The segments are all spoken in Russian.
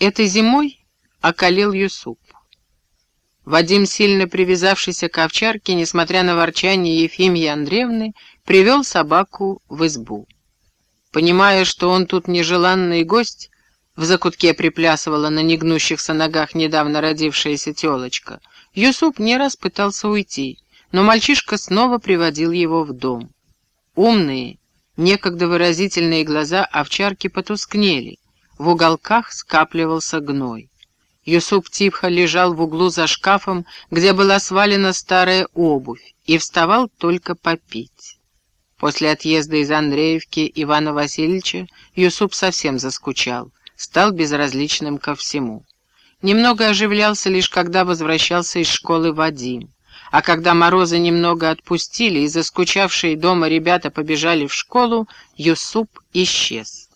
Этой зимой околел Юсуп. Вадим, сильно привязавшийся к овчарке, несмотря на ворчание Ефимии Андреевны, привел собаку в избу. Понимая, что он тут нежеланный гость, в закутке приплясывала на негнущихся ногах недавно родившаяся телочка, Юсуп не раз пытался уйти, но мальчишка снова приводил его в дом. Умные, некогда выразительные глаза овчарки потускнели, в уголках скапливался гной. Юсуп тихо лежал в углу за шкафом, где была свалена старая обувь, и вставал только попить. После отъезда из Андреевки Ивана Васильевича Юсуп совсем заскучал, стал безразличным ко всему. Немного оживлялся лишь когда возвращался из школы Вадим. А когда морозы немного отпустили и заскучавшие дома ребята побежали в школу, Юсуп исчез.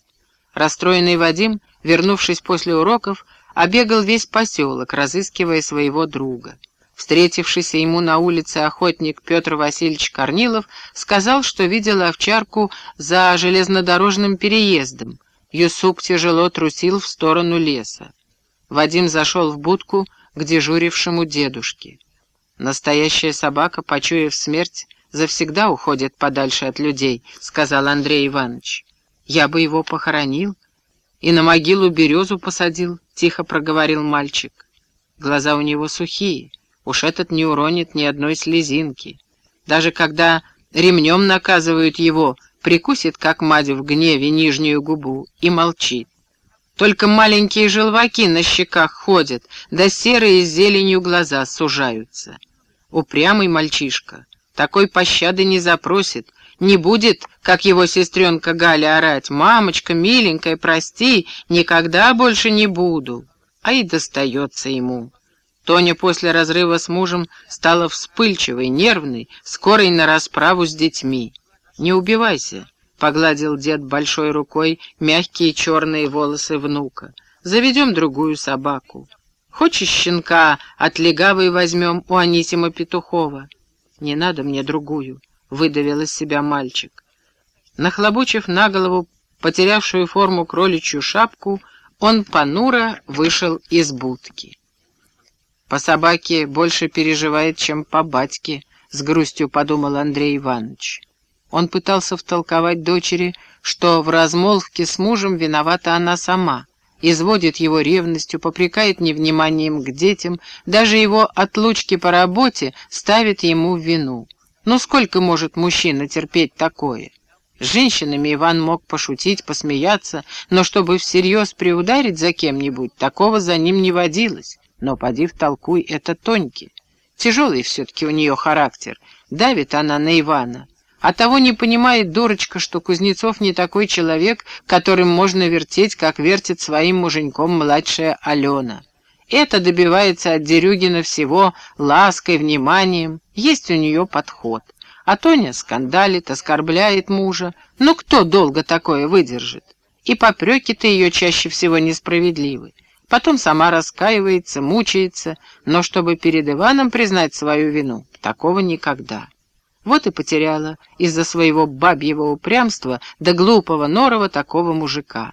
Расстроенный Вадим, вернувшись после уроков, обегал весь поселок, разыскивая своего друга. Встретившийся ему на улице охотник Петр Васильевич Корнилов сказал, что видел овчарку за железнодорожным переездом. Юсуп тяжело трусил в сторону леса. Вадим зашел в будку к дежурившему дедушке. «Настоящая собака, почуяв смерть, завсегда уходит подальше от людей», — сказал Андрей Иванович. «Я бы его похоронил и на могилу березу посадил», — тихо проговорил мальчик. Глаза у него сухие. Уж этот не уронит ни одной слезинки. Даже когда ремнем наказывают его, прикусит, как мать в гневе, нижнюю губу и молчит. Только маленькие желваки на щеках ходят, да серые с зеленью глаза сужаются. Упрямый мальчишка, такой пощады не запросит, не будет, как его сестренка Галя, орать «Мамочка, миленькая, прости, никогда больше не буду». А и достается ему. Тоня после разрыва с мужем стала вспыльчивой, нервной, скорой на расправу с детьми. «Не убивайся», — погладил дед большой рукой мягкие черные волосы внука. «Заведем другую собаку. Хочешь щенка от легавой возьмем у Анисима Петухова?» «Не надо мне другую», — выдавил из себя мальчик. Нахлобучив на голову потерявшую форму кроличью шапку, он понуро вышел из будки. По собаке больше переживает, чем по батьке, с грустью подумал Андрей Иванович. Он пытался втолковать дочери, что в размолвке с мужем виновата она сама, изводит его ревностью, попрекает невниманием к детям, даже его отлучки по работе ставит ему в вину. Но сколько может мужчина терпеть такое? С женщинами Иван мог пошутить, посмеяться, но чтобы всерьез приударить за кем-нибудь, такого за ним не водилось. Но поди втолкуй это Тоньке. Тяжелый все-таки у нее характер. Давит она на Ивана. А того не понимает дурочка, что Кузнецов не такой человек, которым можно вертеть, как вертит своим муженьком младшая Алена. Это добивается от Дерюгина всего лаской, вниманием. Есть у нее подход. А Тоня скандалит, оскорбляет мужа. Ну кто долго такое выдержит? И попреки-то ее чаще всего несправедливы. Потом сама раскаивается, мучается, но чтобы перед Иваном признать свою вину, такого никогда. Вот и потеряла из-за своего бабьего упрямства до да глупого норова такого мужика.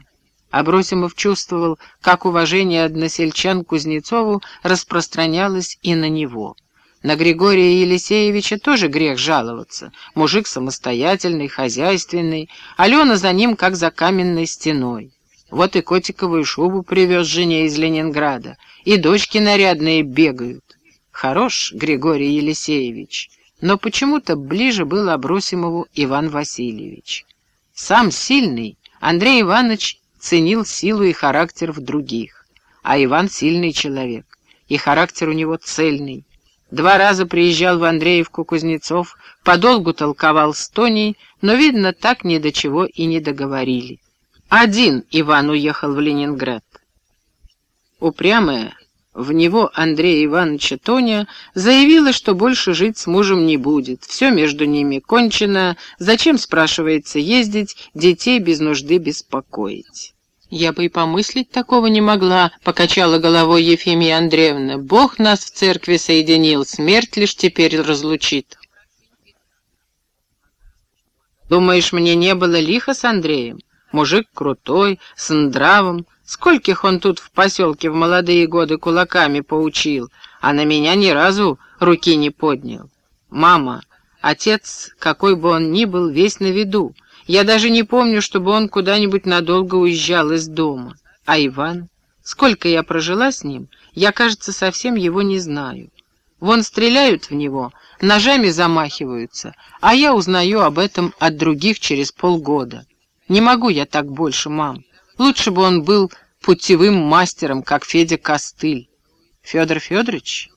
Абросимов чувствовал, как уважение односельчан Кузнецову распространялось и на него. На Григория Елисеевича тоже грех жаловаться. Мужик самостоятельный, хозяйственный, Алена за ним как за каменной стеной. Вот и котиковую шубу привез жене из Ленинграда, и дочки нарядные бегают. Хорош Григорий Елисеевич, но почему-то ближе был Абросимову Иван Васильевич. Сам сильный Андрей Иванович ценил силу и характер в других, а Иван сильный человек, и характер у него цельный. Два раза приезжал в Андреевку Кузнецов, подолгу толковал с Тоней, но, видно, так ни до чего и не договорили. Один Иван уехал в Ленинград. Упрямая, в него Андрея Ивановича Тоня заявила, что больше жить с мужем не будет. Все между ними кончено. Зачем, спрашивается, ездить, детей без нужды беспокоить? «Я бы и помыслить такого не могла», — покачала головой Ефимия Андреевна. «Бог нас в церкви соединил, смерть лишь теперь разлучит». «Думаешь, мне не было лихо с Андреем? Мужик крутой, с нравом, Скольких он тут в поселке в молодые годы кулаками поучил, а на меня ни разу руки не поднял. Мама, отец, какой бы он ни был, весь на виду. Я даже не помню, чтобы он куда-нибудь надолго уезжал из дома. А Иван? Сколько я прожила с ним, я, кажется, совсем его не знаю. Вон стреляют в него, ножами замахиваются, а я узнаю об этом от других через полгода. Не могу я так больше, мам. Лучше бы он был путевым мастером, как Федя Костыль. Федор Федорович?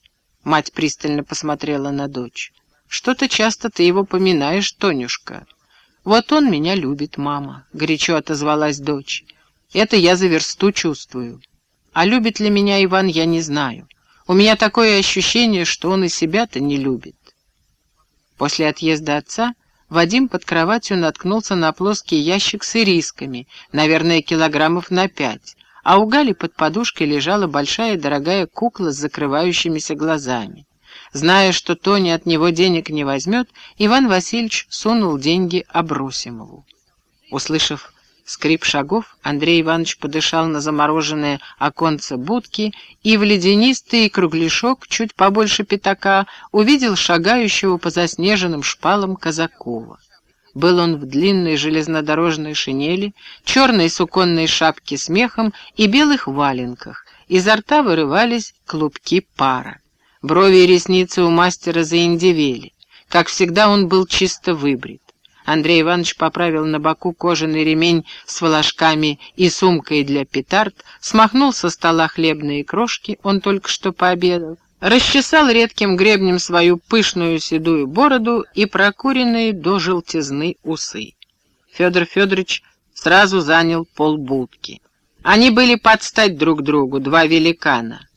Мать пристально посмотрела на дочь. Что-то часто ты его поминаешь, Тонюшка. Вот он меня любит, мама, горячо отозвалась дочь. Это я за версту чувствую. А любит ли меня Иван, я не знаю. У меня такое ощущение, что он и себя-то не любит. После отъезда отца Вадим под кроватью наткнулся на плоский ящик с ирисками, наверное, килограммов на пять, а у Гали под подушкой лежала большая дорогая кукла с закрывающимися глазами. Зная, что Тони от него денег не возьмет, Иван Васильевич сунул деньги Абросимову. Услышав скрип шагов, Андрей Иванович подышал на замороженное оконце будки и в ледянистый кругляшок, чуть побольше пятака, увидел шагающего по заснеженным шпалам Казакова. Был он в длинной железнодорожной шинели, черной суконной шапке с мехом и белых валенках. Изо рта вырывались клубки пара. Брови и ресницы у мастера заиндевели. Как всегда, он был чисто выбрит. Андрей Иванович поправил на боку кожаный ремень с волошками и сумкой для петард, смахнул со стола хлебные крошки, он только что пообедал, расчесал редким гребнем свою пышную седую бороду и прокуренные до желтизны усы. Федор Федорович сразу занял полбудки. Они были под стать друг другу, два великана.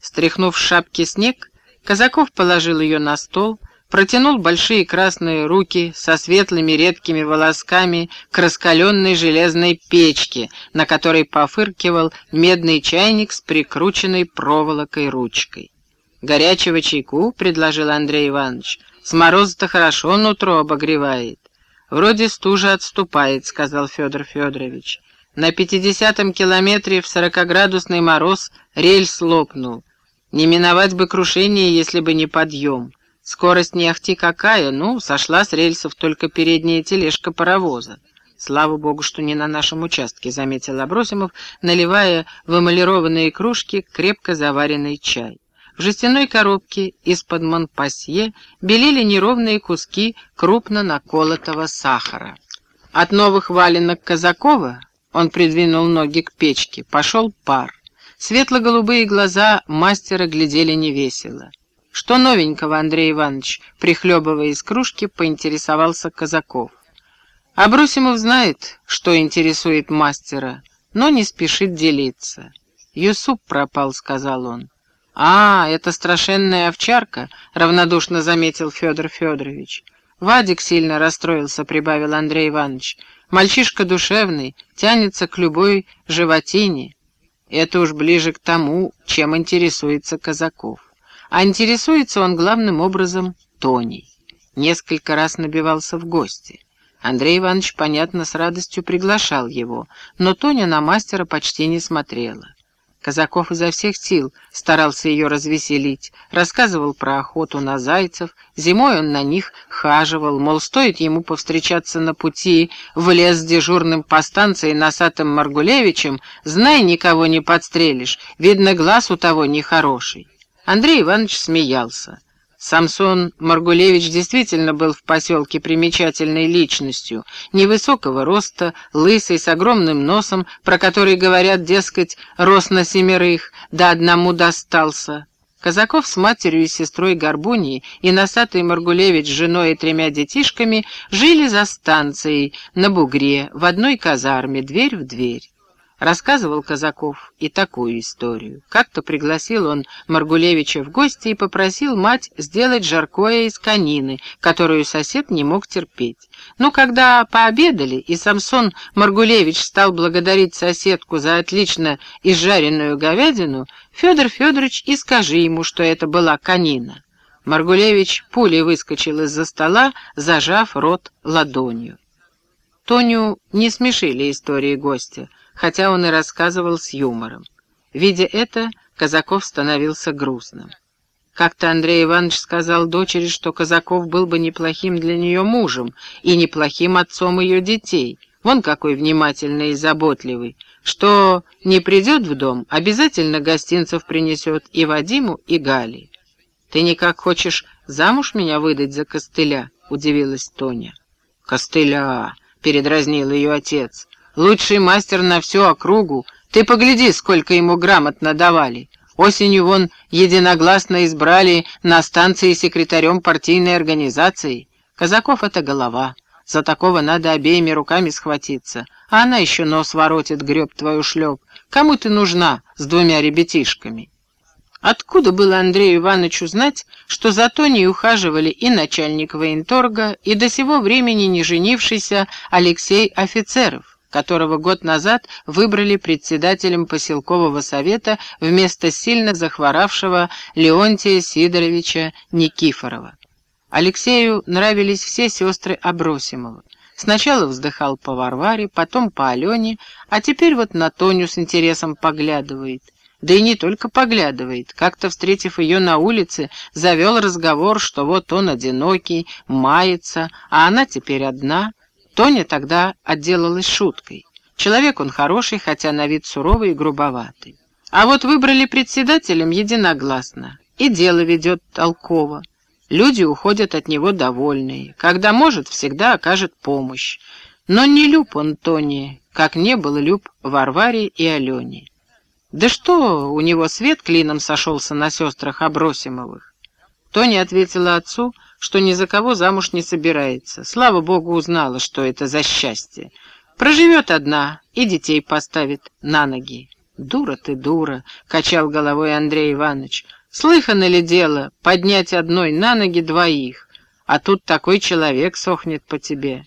Стряхнув с шапки снег, Казаков положил ее на стол, протянул большие красные руки со светлыми редкими волосками к раскаленной железной печке, на которой пофыркивал медный чайник с прикрученной проволокой ручкой. «Горячего чайку?» — предложил Андрей Иванович. «С мороза-то хорошо нутро обогревает». «Вроде стужа отступает», — сказал Федор Федорович. «На пятидесятом километре в сорокоградусный мороз рельс лопнул. Не миновать бы крушение, если бы не подъем. Скорость не ахти какая, ну, сошла с рельсов только передняя тележка паровоза. Слава богу, что не на нашем участке, заметил Абросимов, наливая в эмалированные кружки крепко заваренный чай. В жестяной коробке из-под Монпасье белели неровные куски крупно наколотого сахара. От новых валенок Казакова он придвинул ноги к печке, пошел пар. Светло-голубые глаза мастера глядели невесело. «Что новенького, Андрей Иванович?» Прихлебывая из кружки, поинтересовался Казаков. Абрусимов знает, что интересует мастера, но не спешит делиться. «Юсуп пропал», — сказал он. «А, это страшенная овчарка», — равнодушно заметил Федор Федорович. «Вадик сильно расстроился», — прибавил Андрей Иванович. «Мальчишка душевный, тянется к любой животине». Это уж ближе к тому, чем интересуется Казаков. А интересуется он главным образом Тоней. Несколько раз набивался в гости. Андрей Иванович, понятно, с радостью приглашал его, но Тоня на мастера почти не смотрела. Казаков изо всех сил старался ее развеселить, рассказывал про охоту на зайцев, зимой он на них хаживал, мол, стоит ему повстречаться на пути в лес с дежурным по станции носатым Маргулевичем, знай, никого не подстрелишь, видно, глаз у того нехороший. Андрей Иванович смеялся. Самсон Маргулевич действительно был в поселке примечательной личностью, невысокого роста, лысый, с огромным носом, про который говорят, дескать, рос на семерых, да одному достался. Казаков с матерью и сестрой Горбуньей и носатый Маргулевич с женой и тремя детишками жили за станцией на бугре в одной казарме, дверь в дверь. Рассказывал Казаков и такую историю. Как-то пригласил он Маргулевича в гости и попросил мать сделать жаркое из конины, которую сосед не мог терпеть. Но когда пообедали, и Самсон Маргулевич стал благодарить соседку за отлично изжаренную говядину, Федор Федорович и скажи ему, что это была конина. Маргулевич пулей выскочил из-за стола, зажав рот ладонью. Тоню не смешили истории гостя. Хотя он и рассказывал с юмором. Видя это, Казаков становился грустным. Как-то Андрей Иванович сказал дочери, что Казаков был бы неплохим для нее мужем и неплохим отцом ее детей. Вон какой внимательный и заботливый, что не придет в дом, обязательно гостинцев принесет и Вадиму, и Гали. «Ты никак хочешь замуж меня выдать за костыля?» — удивилась Тоня. «Костыля!» — передразнил ее отец. «Лучший мастер на всю округу. Ты погляди, сколько ему грамотно давали. Осенью вон единогласно избрали на станции секретарем партийной организации. Казаков — это голова. За такого надо обеими руками схватиться. А она еще нос воротит, греб твою шлеп. Кому ты нужна с двумя ребятишками? Откуда было Андрею Ивановичу знать, что за Тоней ухаживали и начальник военторга, и до сего времени не женившийся Алексей Офицеров? Которого год назад выбрали председателем поселкового совета вместо сильно захворавшего Леонтия Сидоровича Никифорова. Алексею нравились все сестры Абросимова. Сначала вздыхал по Варваре, потом по Алене, а теперь вот на Тоню с интересом поглядывает. Да и не только поглядывает. Как-то, встретив ее на улице, завел разговор, что вот он одинокий, мается, а она теперь одна — Тоня тогда отделалась шуткой. Человек он хороший, хотя на вид суровый и грубоватый. А вот выбрали председателем единогласно. И дело ведет толково. Люди уходят от него довольные. Когда может, всегда окажет помощь. Но не люб он Тони, как не был люб Варваре и Алене. Да что у него свет клином сошелся на сестрах Абросимовых? Тони ответила отцу, что ни за кого замуж не собирается. Слава богу, узнала, что это за счастье. Проживет одна и детей поставит на ноги. «Дура ты, дура!» — качал головой Андрей Иванович. «Слыхано ли дело поднять одной на ноги двоих? А тут такой человек сохнет по тебе.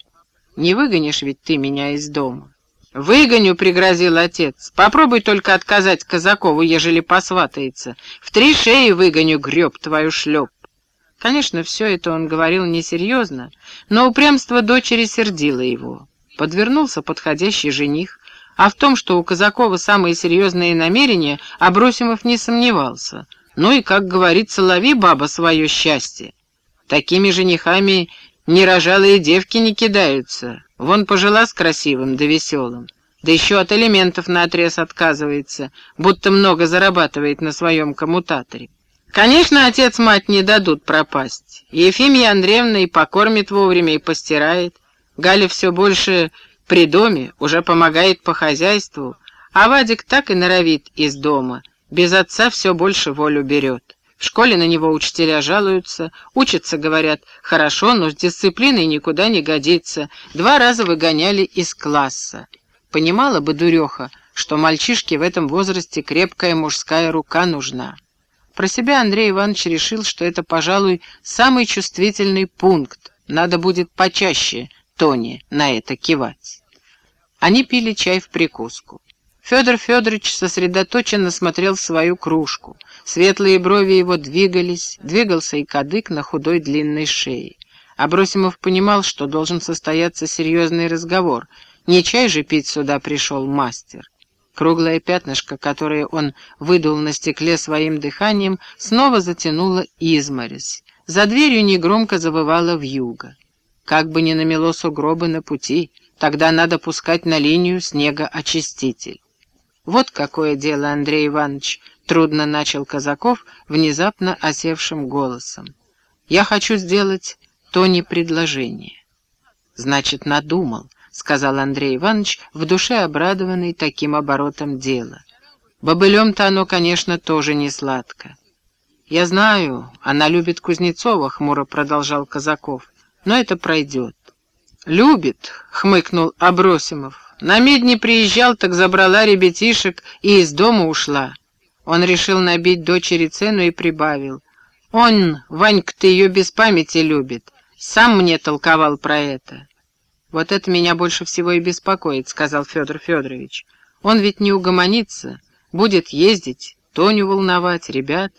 Не выгонишь ведь ты меня из дома». «Выгоню», — пригрозил отец. «Попробуй только отказать Казакову, ежели посватается. В три шеи выгоню, греб твою шлеп». Конечно, все это он говорил несерьезно, но упрямство дочери сердило его. Подвернулся подходящий жених, а в том, что у Казакова самые серьезные намерения, Абросимов не сомневался. Ну и, как говорится, лови, баба, свое счастье. Такими женихами нерожалые девки не кидаются. Вон пожила с красивым да веселым. Да еще от элементов наотрез отказывается, будто много зарабатывает на своем коммутаторе. Конечно, отец-мать не дадут пропасть. Ефимия Андреевна и покормит вовремя, и постирает. Галя все больше при доме, уже помогает по хозяйству, а Вадик так и норовит из дома. Без отца все больше волю берет. В школе на него учителя жалуются, учатся, говорят, хорошо, но с дисциплиной никуда не годится. Два раза выгоняли из класса. Понимала бы дуреха, что мальчишке в этом возрасте крепкая мужская рука нужна. Про себя Андрей Иванович решил, что это, пожалуй, самый чувствительный пункт. Надо будет почаще Тони на это кивать. Они пили чай в прикуску. Федор Федорович сосредоточенно смотрел в свою кружку. Светлые брови его двигались, двигался и кадык на худой длинной шее. Абросимов понимал, что должен состояться серьезный разговор. Не чай же пить сюда пришел мастер. Круглое пятнышко, которое он выдул на стекле своим дыханием, снова затянуло изморозь. За дверью негромко завывала вьюга. Как бы ни намело сугробы на пути, тогда надо пускать на линию снегоочиститель. Вот какое дело, Андрей Иванович, трудно начал Казаков внезапно осевшим голосом. Я хочу сделать то не предложение. Значит, надумал, — сказал Андрей Иванович, в душе обрадованный таким оборотом дела. «Бобылем-то оно, конечно, тоже не сладко». «Я знаю, она любит Кузнецова», — хмуро продолжал Казаков, — «но это пройдет». «Любит», — хмыкнул Абросимов. «На медне приезжал, так забрала ребятишек и из дома ушла». Он решил набить дочери цену и прибавил. «Он, Ванька-то ее без памяти любит, сам мне толковал про это». «Вот это меня больше всего и беспокоит», — сказал Федор Федорович. «Он ведь не угомонится, будет ездить, Тоню волновать, ребят».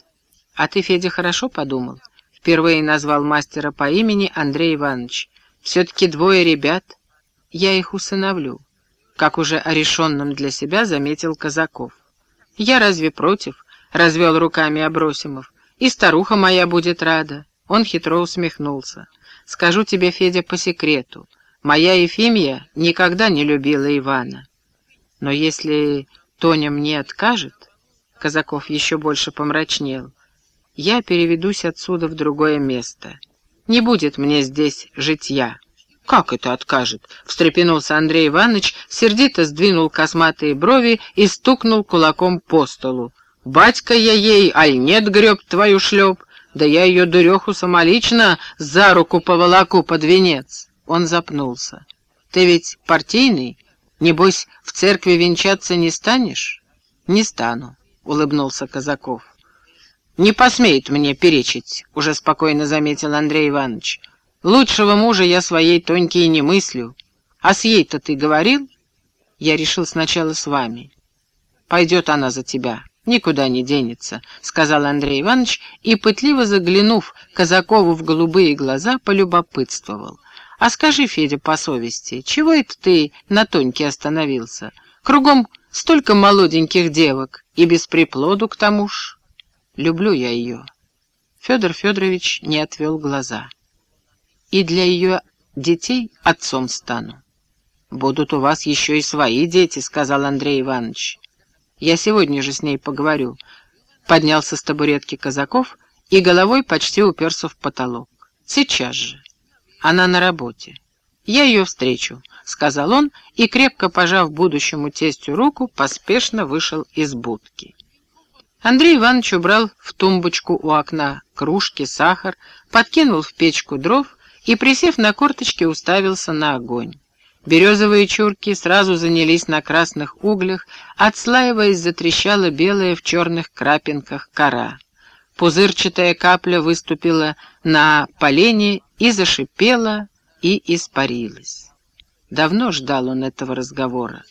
«А ты, Федя, хорошо подумал?» Впервые назвал мастера по имени Андрей Иванович. «Все-таки двое ребят. Я их усыновлю. как уже о решенном для себя заметил Казаков. «Я разве против?» — развел руками Абросимов. «И старуха моя будет рада». Он хитро усмехнулся. «Скажу тебе, Федя, по секрету. Моя Ефимья никогда не любила Ивана. Но если Тоня мне откажет...» Казаков еще больше помрачнел. «Я переведусь отсюда в другое место. Не будет мне здесь житья». «Как это откажет?» — встрепенулся Андрей Иванович, сердито сдвинул косматые брови и стукнул кулаком по столу. «Батька я ей, аль нет, греб твою шлеп, да я ее дуреху самолично за руку поволоку под венец». Он запнулся. «Ты ведь партийный? Небось, в церкви венчаться не станешь?» «Не стану», — улыбнулся Казаков. «Не посмеет мне перечить», — уже спокойно заметил Андрей Иванович. «Лучшего мужа я своей Тоньке не мыслю. А с ей-то ты говорил?» «Я решил сначала с вами. Пойдет она за тебя, никуда не денется», — сказал Андрей Иванович и, пытливо заглянув Казакову в голубые глаза, полюбопытствовал. «А скажи, Федя, по совести, чего это ты на Тоньке остановился? Кругом столько молоденьких девок, и без приплоду к тому ж. Люблю я ее». Федор Федорович не отвел глаза. «И для ее детей отцом стану». «Будут у вас еще и свои дети», — сказал Андрей Иванович. «Я сегодня же с ней поговорю». Поднялся с табуретки Казаков и головой почти уперся в потолок. «Сейчас же». Она на работе. Я ее встречу, — сказал он, и, крепко пожав будущему тестю руку, поспешно вышел из будки. Андрей Иванович убрал в тумбочку у окна кружки, сахар, подкинул в печку дров и, присев на корточки, уставился на огонь. Березовые чурки сразу занялись на красных углях, отслаиваясь, затрещала белая в черных крапинках кора. Пузырчатая капля выступила на полене и зашипела, и испарилась. Давно ждал он этого разговора.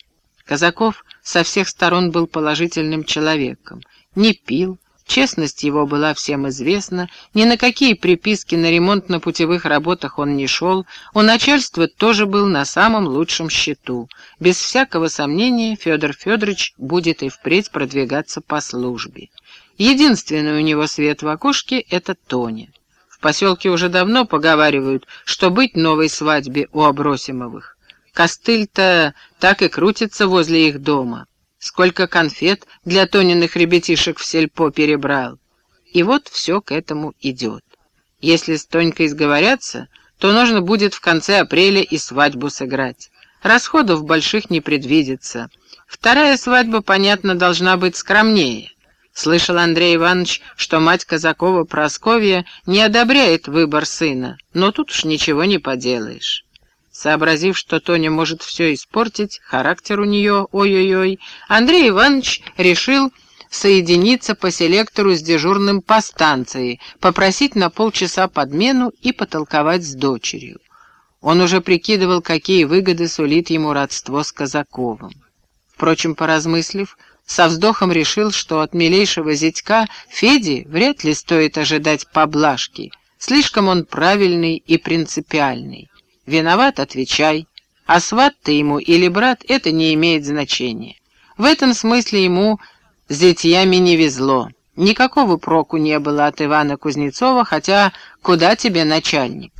Казаков со всех сторон был положительным человеком. Не пил, честность его была всем известна, ни на какие приписки на ремонт на путевых работах он не шел, у начальства тоже был на самом лучшем счету. Без всякого сомнения Федор Федорович будет и впредь продвигаться по службе. Единственный у него свет в окошке — это Тоня. Поселке уже давно поговаривают, что быть новой свадьбе у Абросимовых. Костыль-то так и крутится возле их дома. Сколько конфет для Тониных ребятишек в сельпо перебрал. И вот все к этому идет. Если с Тонькой сговорятся, то нужно будет в конце апреля и свадьбу сыграть. Расходов больших не предвидится. Вторая свадьба, понятно, должна быть скромнее. Слышал Андрей Иванович, что мать Казакова Просковья не одобряет выбор сына, но тут уж ничего не поделаешь. Сообразив, что Тоня может все испортить, характер у нее, ой-ой-ой, Андрей Иванович решил соединиться по селектору с дежурным по станции, попросить на полчаса подмену и потолковать с дочерью. Он уже прикидывал, какие выгоды сулит ему родство с Казаковым. Впрочем, поразмыслив, со вздохом решил, что от милейшего зятька Феди вряд ли стоит ожидать поблажки. Слишком он правильный и принципиальный. Виноват — отвечай. А сват ты ему или брат — это не имеет значения. В этом смысле ему с зятьями не везло. Никакого проку не было от Ивана Кузнецова, хотя куда тебе начальник?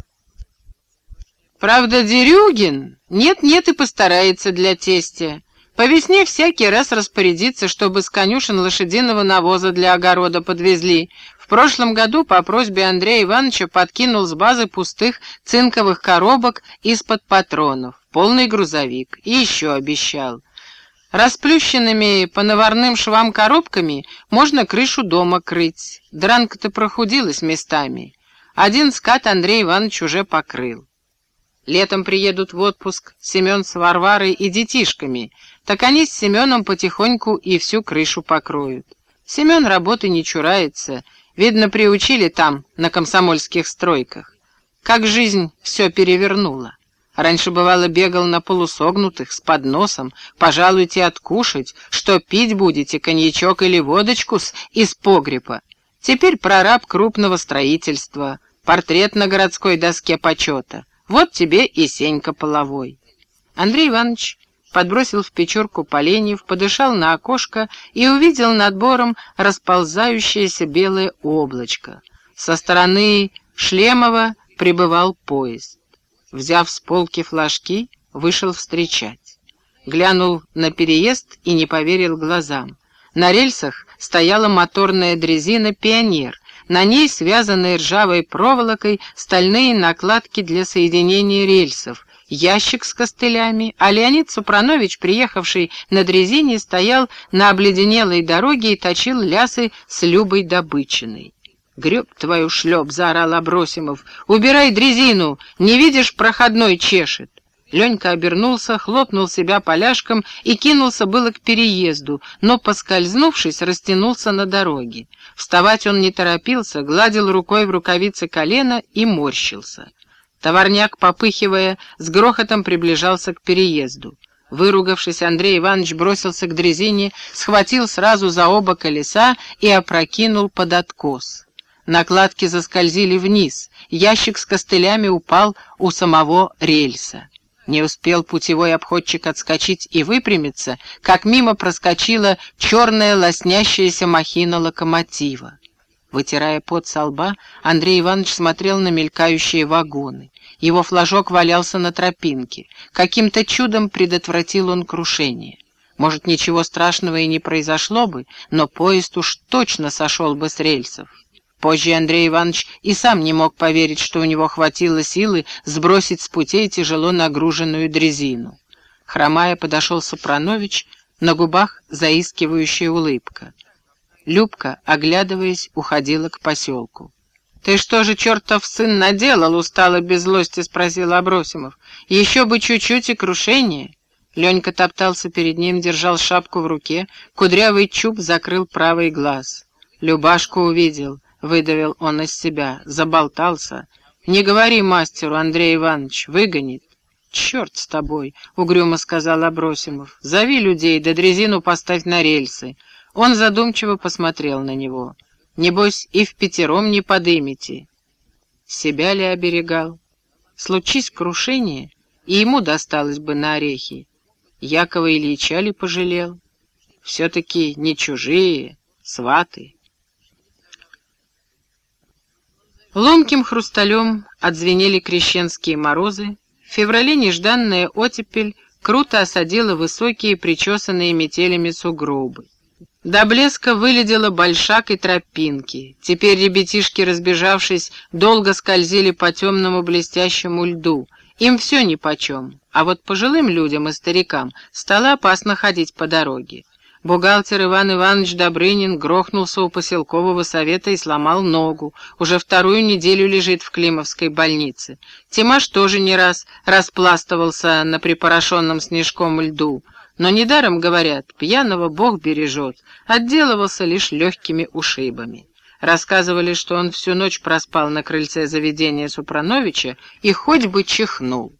Правда, Дерюгин нет-нет и постарается для тестя. По весне всякий раз распорядиться, чтобы с конюшен лошадиного навоза для огорода подвезли. В прошлом году по просьбе Андрея Ивановича подкинул с базы пустых цинковых коробок из-под патронов, полный грузовик, и еще обещал. Расплющенными по наварным швам коробками можно крышу дома крыть. Дранка-то прохудилась местами. Один скат Андрей Иванович уже покрыл. Летом приедут в отпуск Семен с Варварой и детишками — так они с Семеном потихоньку и всю крышу покроют. Семен работы не чурается, видно, приучили там, на комсомольских стройках. Как жизнь все перевернула. Раньше, бывало, бегал на полусогнутых, с подносом, пожалуйте откушать, что пить будете, коньячок или водочку с из погреба. Теперь прораб крупного строительства, портрет на городской доске почета. Вот тебе и Сенька Половой. Андрей Иванович подбросил в печурку поленьев, подышал на окошко и увидел над бором расползающееся белое облачко. Со стороны Шлемова прибывал поезд. Взяв с полки флажки, вышел встречать. Глянул на переезд и не поверил глазам. На рельсах стояла моторная дрезина «Пионер», на ней, связанные ржавой проволокой, стальные накладки для соединения рельсов, ящик с костылями, а Леонид Супранович, приехавший на дрезине, стоял на обледенелой дороге и точил лясы с Любой Добычиной. «Греб твою шлеп!» — заорал Абросимов. «Убирай дрезину! Не видишь, проходной чешет!» Ленька обернулся, хлопнул себя поляшком и кинулся было к переезду, но, поскользнувшись, растянулся на дороге. Вставать он не торопился, гладил рукой в рукавице колено и морщился. Товарняк, попыхивая, с грохотом приближался к переезду. Выругавшись, Андрей Иванович бросился к дрезине, схватил сразу за оба колеса и опрокинул под откос. Накладки заскользили вниз, ящик с костылями упал у самого рельса. Не успел путевой обходчик отскочить и выпрямиться, как мимо проскочила черная лоснящаяся махина локомотива. Вытирая пот со лба, Андрей Иванович смотрел на мелькающие вагоны. Его флажок валялся на тропинке. Каким-то чудом предотвратил он крушение. Может, ничего страшного и не произошло бы, но поезд уж точно сошел бы с рельсов. Позже Андрей Иванович и сам не мог поверить, что у него хватило силы сбросить с путей тяжело нагруженную дрезину. Хромая подошел Супранович, на губах заискивающая улыбка. Любка, оглядываясь, уходила к поселку. «Ты что же, чертов сын, наделал?» — устало без злости спросил Абросимов. «Еще бы чуть-чуть и крушение». Ленька топтался перед ним, держал шапку в руке, кудрявый чуб закрыл правый глаз. Любашку увидел —— выдавил он из себя, заболтался. «Не говори мастеру, Андрей Иванович, выгонит». «Черт с тобой», — угрюмо сказал Абросимов. «Зови людей, да дрезину поставь на рельсы». Он задумчиво посмотрел на него. «Небось, и в пятером не подымете». Себя ли оберегал? Случись крушение, и ему досталось бы на орехи. Якова Ильича ли пожалел? Все-таки не чужие, сваты. Ломким хрусталем отзвенели крещенские морозы. В феврале нежданная оттепель круто осадила высокие, причесанные метелями сугробы. До блеска выледела большак и тропинки. Теперь ребятишки, разбежавшись, долго скользили по темному блестящему льду. Им все нипочем, а вот пожилым людям и старикам стало опасно ходить по дороге. Бухгалтер Иван Иванович Добрынин грохнулся у поселкового совета и сломал ногу. Уже вторую неделю лежит в Климовской больнице. Тимаш тоже не раз распластывался на припорошенном снежком льду. Но недаром, говорят, пьяного Бог бережет, отделывался лишь легкими ушибами. Рассказывали, что он всю ночь проспал на крыльце заведения Супрановича и хоть бы чихнул.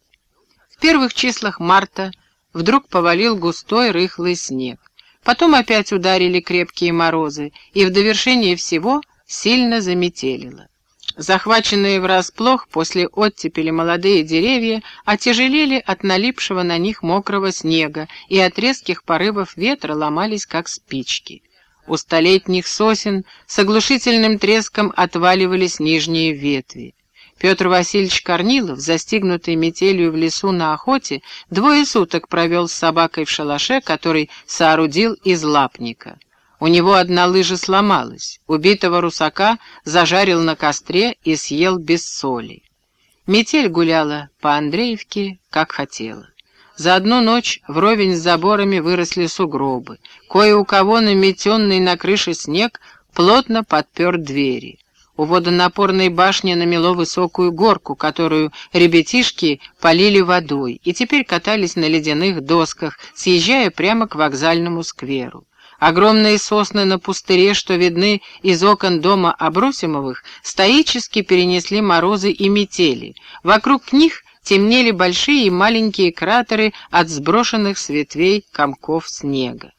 В первых числах марта вдруг повалил густой рыхлый снег. Потом опять ударили крепкие морозы, и в довершение всего сильно заметелило. Захваченные врасплох после оттепели молодые деревья отяжелели от налипшего на них мокрого снега и от резких порывов ветра ломались, как спички. У столетних сосен с оглушительным треском отваливались нижние ветви. Петр Васильевич Корнилов, застигнутый метелью в лесу на охоте, двое суток провел с собакой в шалаше, который соорудил из лапника. У него одна лыжа сломалась. Убитого русака зажарил на костре и съел без соли. Метель гуляла по Андреевке, как хотела. За одну ночь вровень с заборами выросли сугробы. Кое у кого наметенный на крыше снег плотно подпер двери. У водонапорной башни намело высокую горку, которую ребятишки полили водой, и теперь катались на ледяных досках, съезжая прямо к вокзальному скверу. Огромные сосны на пустыре, что видны из окон дома Абросимовых, стоически перенесли морозы и метели. Вокруг них темнели большие и маленькие кратеры от сброшенных с ветвей комков снега.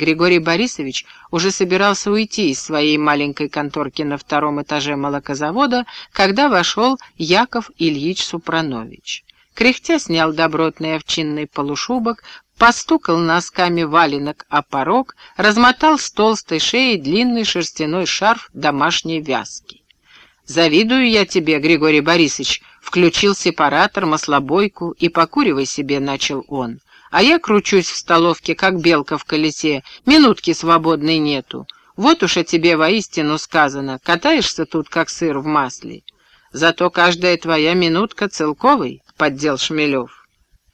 Григорий Борисович уже собирался уйти из своей маленькой конторки на втором этаже молокозавода, когда вошел Яков Ильич Супранович. Кряхтя снял добротный овчинный полушубок, постукал носками валенок о порог, размотал с толстой шеи длинный шерстяной шарф домашней вязки. «Завидую я тебе, Григорий Борисович», — включил сепаратор, маслобойку и покуривай себе, — начал он. «А я кручусь в столовке, как белка в колесе, минутки свободной нету. Вот уж о тебе воистину сказано, катаешься тут, как сыр в масле. Зато каждая твоя минутка целковый», — поддел Шмелев.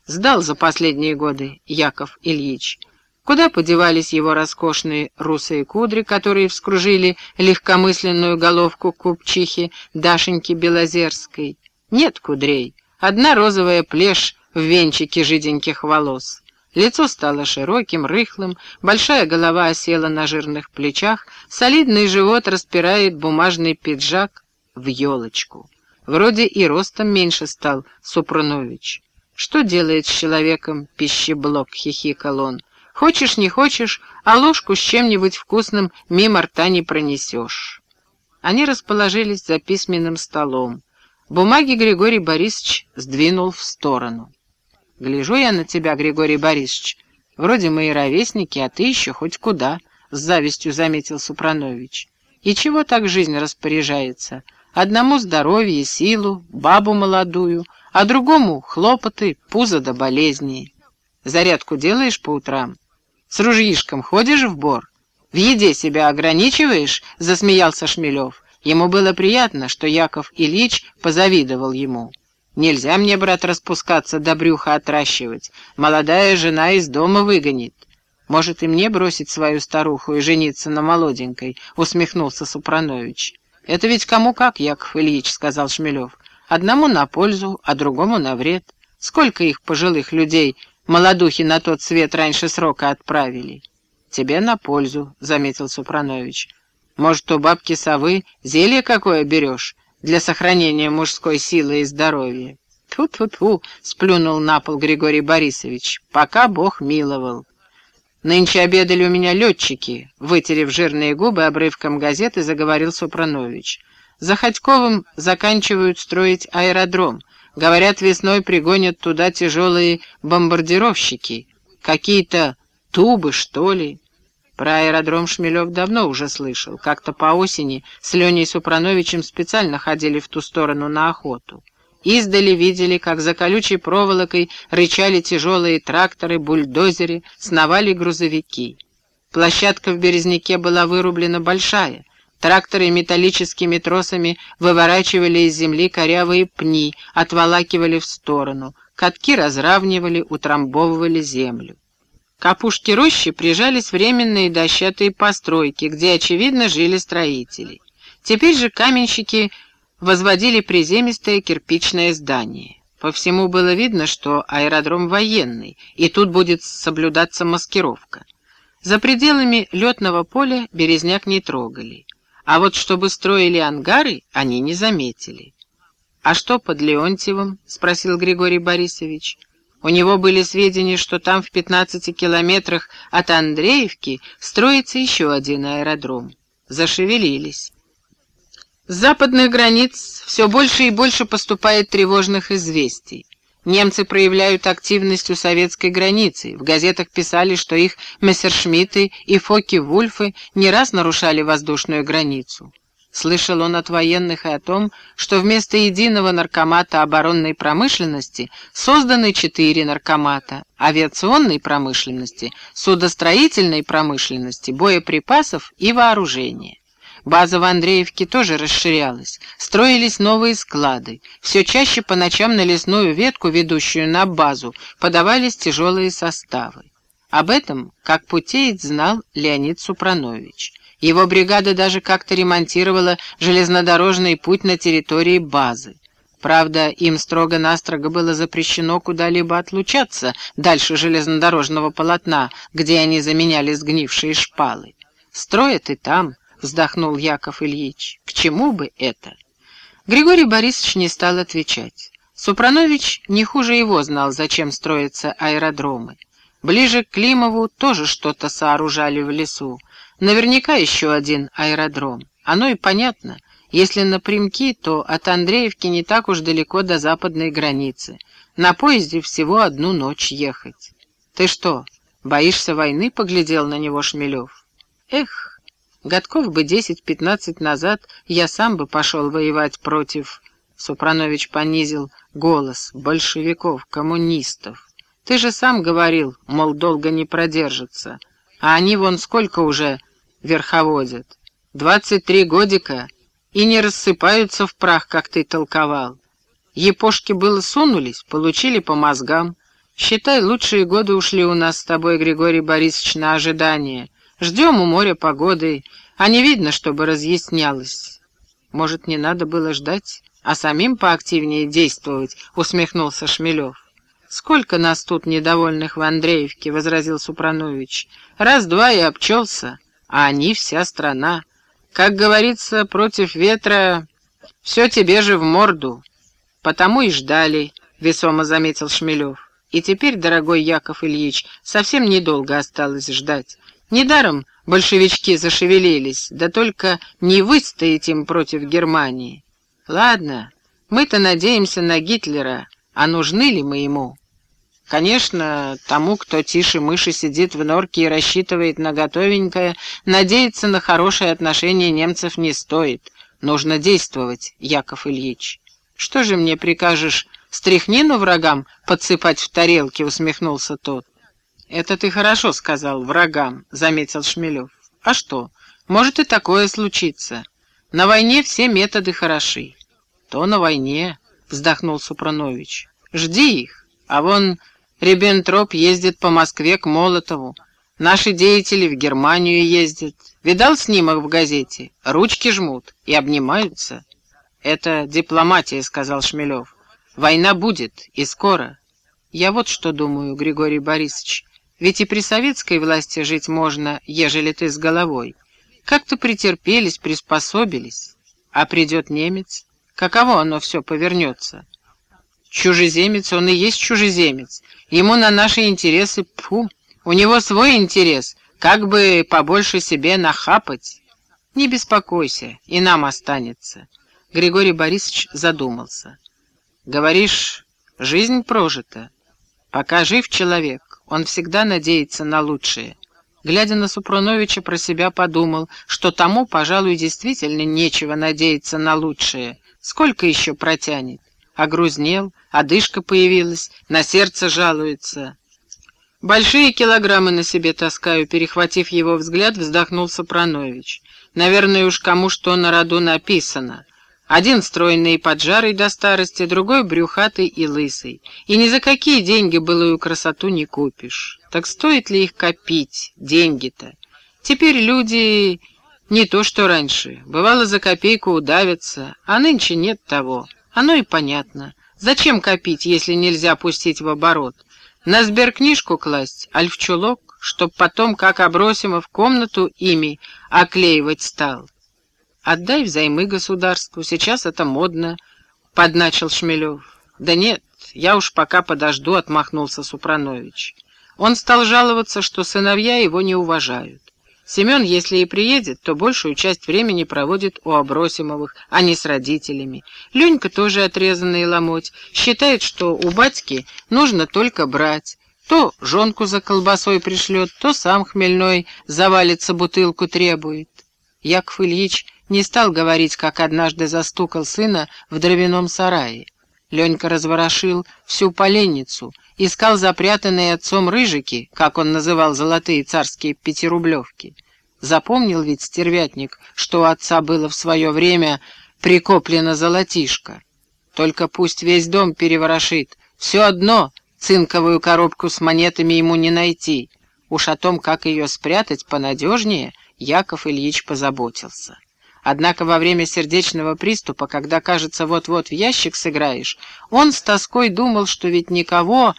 Сдал за последние годы Яков Ильич. Куда подевались его роскошные русые кудри, которые вскружили легкомысленную головку купчихи Дашеньки Белозерской? Нет кудрей, одна розовая плешь в венчике жиденьких волос. Лицо стало широким, рыхлым, большая голова осела на жирных плечах, солидный живот распирает бумажный пиджак в елочку. Вроде и ростом меньше стал Супрунович. «Что делает с человеком пищеблок?» — хихикал он. «Хочешь, не хочешь, а ложку с чем-нибудь вкусным мимо рта не пронесешь». Они расположились за письменным столом. Бумаги Григорий Борисович сдвинул в сторону. «Гляжу я на тебя, Григорий Борисович. Вроде мы и ровесники, а ты еще хоть куда», — с завистью заметил Супранович. «И чего так жизнь распоряжается? Одному здоровье, силу, бабу молодую, а другому хлопоты, пузо да болезни. Зарядку делаешь по утрам? С ружьишком ходишь в бор? В еде себя ограничиваешь?» — засмеялся Шмелев. Ему было приятно, что Яков Ильич позавидовал ему. «Нельзя мне, брат, распускаться до брюха отращивать. Молодая жена из дома выгонит. Может, и мне бросить свою старуху и жениться на молоденькой?» — усмехнулся Супранович. «Это ведь кому как, Яков Ильич», — сказал Шмелев. Одному на пользу, а другому на вред. Сколько их пожилых людей молодухи на тот свет раньше срока отправили? Тебе на пользу, — заметил Супранович. Может, у бабки совы зелье какое берешь для сохранения мужской силы и здоровья? Ту-ту-ту, — сплюнул на пол Григорий Борисович, — пока Бог миловал. Нынче обедали у меня летчики, вытерев жирные губы обрывком газеты, заговорил Супранович. За Ходьковым заканчивают строить аэродром. Говорят, весной пригонят туда тяжелые бомбардировщики. Какие-то тубы, что ли. Про аэродром Шмелев давно уже слышал. Как-то по осени с Леней Супрановичем специально ходили в ту сторону на охоту. Издали видели, как за колючей проволокой рычали тяжелые тракторы, бульдозеры, сновали грузовики. Площадка в Березняке была вырублена большая — Тракторы металлическими тросами выворачивали из земли корявые пни, отволакивали в сторону. Катки разравнивали, утрамбовывали землю. К опушке рощи прижались временные дощатые постройки, где, очевидно, жили строители. Теперь же каменщики возводили приземистое кирпичное здание. По всему было видно, что аэродром военный, и тут будет соблюдаться маскировка. За пределами летного поля березняк не трогали. А вот чтобы строили ангары, они не заметили. «А что под Леонтьевым?» — спросил Григорий Борисович. У него были сведения, что там в 15 километрах от Андреевки строится еще один аэродром. Зашевелились. С западных границ все больше и больше поступает тревожных известий. Немцы проявляют активность у советской границы. В газетах писали, что их мессершмитты и фоки-вульфы не раз нарушали воздушную границу. Слышал он от военных и о том, что вместо единого наркомата оборонной промышленности созданы четыре наркомата – авиационной промышленности, судостроительной промышленности, боеприпасов и вооружения. База в Андреевке тоже расширялась. Строились новые склады. Все чаще по ночам на лесную ветку, ведущую на базу, подавались тяжелые составы. Об этом, как путеец, знал Леонид Супранович. Его бригада даже как-то ремонтировала железнодорожный путь на территории базы. Правда, им строго-настрого было запрещено куда-либо отлучаться дальше железнодорожного полотна, где они заменяли сгнившие шпалы. Строят и там, — вздохнул Яков Ильич. «К чему бы это?» Григорий Борисович не стал отвечать. Супранович не хуже его знал, зачем строятся аэродромы. Ближе к Климову тоже что-то сооружали в лесу. Наверняка еще один аэродром. Оно и понятно. Если напрямки, то от Андреевки не так уж далеко до западной границы. На поезде всего одну ночь ехать. «Ты что, боишься войны?» — поглядел на него Шмелев. «Эх, годков бы десять-пятнадцать назад я сам бы пошел воевать против...» Супранович понизил голос большевиков, коммунистов. «Ты же сам говорил, мол, долго не продержится. А они вон сколько уже верховодят? Двадцать три годика и не рассыпаются в прах, как ты толковал. Епошки было сунулись, получили по мозгам. Считай, лучшие годы ушли у нас с тобой, Григорий Борисович, на ожидание. Ждем у моря погоды, а не видно, чтобы разъяснялось. Может, не надо было ждать, а самим поактивнее действовать, усмехнулся Шмелев. «Сколько нас тут недовольных в Андреевке», — возразил Супранович. «Раз-два и обчелся, а они вся страна. Как говорится, против ветра все тебе же в морду. Потому и ждали», — весомо заметил Шмелев. И теперь, дорогой Яков Ильич, совсем недолго осталось ждать. Недаром большевички зашевелились, да только не выстоять им против Германии. Ладно, мы-то надеемся на Гитлера, а нужны ли мы ему? Конечно, тому, кто тише мыши сидит в норке и рассчитывает на готовенькое, надеяться на хорошее отношение немцев не стоит. Нужно действовать, Яков Ильич. Что же мне прикажешь «Стряхнину врагам подсыпать в тарелки», — усмехнулся тот. «Это ты хорошо сказал, врагам», — заметил Шмелев. «А что, может и такое случиться. На войне все методы хороши». «То на войне», — вздохнул Супранович. «Жди их, а вон Риббентроп ездит по Москве к Молотову. Наши деятели в Германию ездят. Видал снимок в газете? Ручки жмут и обнимаются». «Это дипломатия», — сказал Шмелев. Война будет, и скоро. Я вот что думаю, Григорий Борисович. Ведь и при советской власти жить можно, ежели ты с головой. Как-то претерпелись, приспособились. А придет немец, каково оно все повернется? Чужеземец, он и есть чужеземец. Ему на наши интересы, пфу, у него свой интерес, как бы побольше себе нахапать. Не беспокойся, и нам останется. Григорий Борисович задумался. Говоришь, жизнь прожита. Пока жив человек, он всегда надеется на лучшее. Глядя на Супруновича, про себя подумал, что тому, пожалуй, действительно нечего надеяться на лучшее. Сколько еще протянет? Огрузнел, одышка появилась, на сердце жалуется. Большие килограммы на себе таскаю, перехватив его взгляд, вздохнул Супрунович. Наверное, уж кому что на роду написано. Один стройный и поджарый до старости, другой брюхатый и лысый. И ни за какие деньги былую красоту не купишь. Так стоит ли их копить, деньги-то? Теперь люди не то, что раньше. Бывало, за копейку удавятся, а нынче нет того. Оно и понятно. Зачем копить, если нельзя пустить в оборот? На сберкнижку класть, аль в чулок, чтоб потом, как Абросимов, комнату ими оклеивать стал. Отдай взаймы государству, сейчас это модно, — подначил Шмелев. Да нет, я уж пока подожду, — отмахнулся Супранович. Он стал жаловаться, что сыновья его не уважают. Семен, если и приедет, то большую часть времени проводит у Абросимовых, а не с родителями. Ленька тоже отрезанный ломоть, считает, что у батьки нужно только брать. То жонку за колбасой пришлет, то сам хмельной завалится, бутылку требует. Яков Ильич не стал говорить, как однажды застукал сына в дровяном сарае. Ленька разворошил всю поленницу, искал запрятанные отцом рыжики, как он называл золотые царские пятирублевки. Запомнил ведь стервятник, что у отца было в свое время прикоплено золотишко. Только пусть весь дом переворошит, все одно цинковую коробку с монетами ему не найти. Уж о том, как ее спрятать понадежнее, Яков Ильич позаботился. Однако во время сердечного приступа, когда, кажется, вот-вот в ящик сыграешь, он с тоской думал, что ведь никого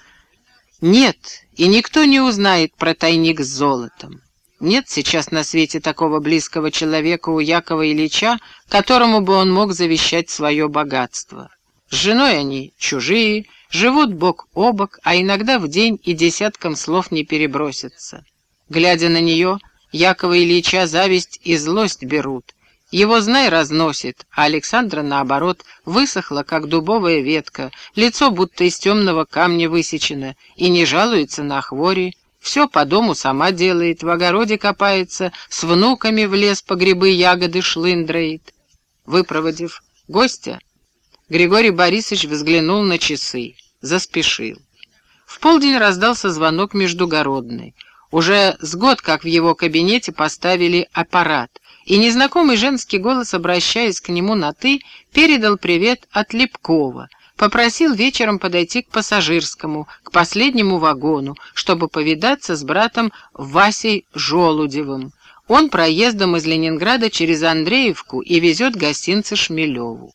нет, и никто не узнает про тайник с золотом. Нет сейчас на свете такого близкого человека у Якова Ильича, которому бы он мог завещать свое богатство. С женой они чужие, живут бок о бок, а иногда в день и десятком слов не перебросятся. Глядя на нее, Якова Ильича зависть и злость берут, Его, знай, разносит, а Александра, наоборот, высохла, как дубовая ветка, лицо будто из темного камня высечено, и не жалуется на хвори, все по дому сама делает, в огороде копается, с внуками в лес по грибы ягоды шлындрает. Выпроводив гостя, Григорий Борисович взглянул на часы, заспешил. В полдень раздался звонок междугородный. Уже с год, как в его кабинете поставили аппарат, и незнакомый женский голос, обращаясь к нему на «ты», передал привет от Лепкова, попросил вечером подойти к пассажирскому, к последнему вагону, чтобы повидаться с братом Васей Жолудевым. Он проездом из Ленинграда через Андреевку и везет гостинцы Шмелеву.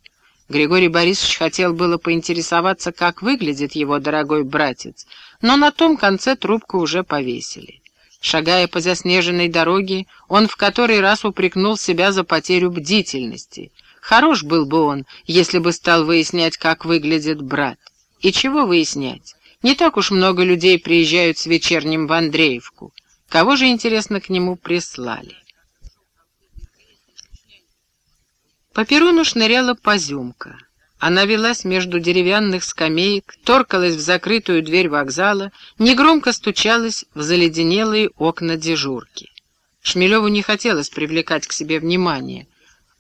Григорий Борисович хотел было поинтересоваться, как выглядит его дорогой братец, но на том конце трубку уже повесили. Шагая по заснеженной дороге, он в который раз упрекнул себя за потерю бдительности. Хорош был бы он, если бы стал выяснять, как выглядит брат. И чего выяснять? Не так уж много людей приезжают с вечерним в Андреевку. Кого же, интересно, к нему прислали? По перрону шныряла поземка. Она велась между деревянных скамеек, торкалась в закрытую дверь вокзала, негромко стучалась в заледенелые окна дежурки. Шмелеву не хотелось привлекать к себе внимание.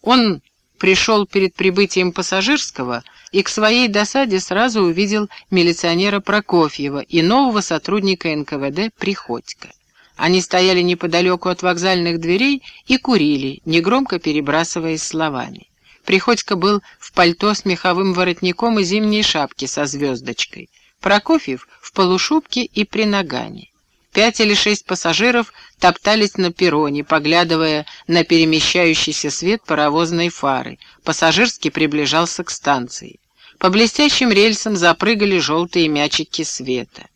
Он пришел перед прибытием пассажирского и к своей досаде сразу увидел милиционера Прокофьева и нового сотрудника НКВД Приходько. Они стояли неподалеку от вокзальных дверей и курили, негромко перебрасываясь словами. Приходько был в пальто с меховым воротником и зимней шапке со звездочкой. Прокофьев в полушубке и при нагане. Пять или шесть пассажиров топтались на перроне, поглядывая на перемещающийся свет паровозной фары. Пассажирский приближался к станции. По блестящим рельсам запрыгали желтые мячики света.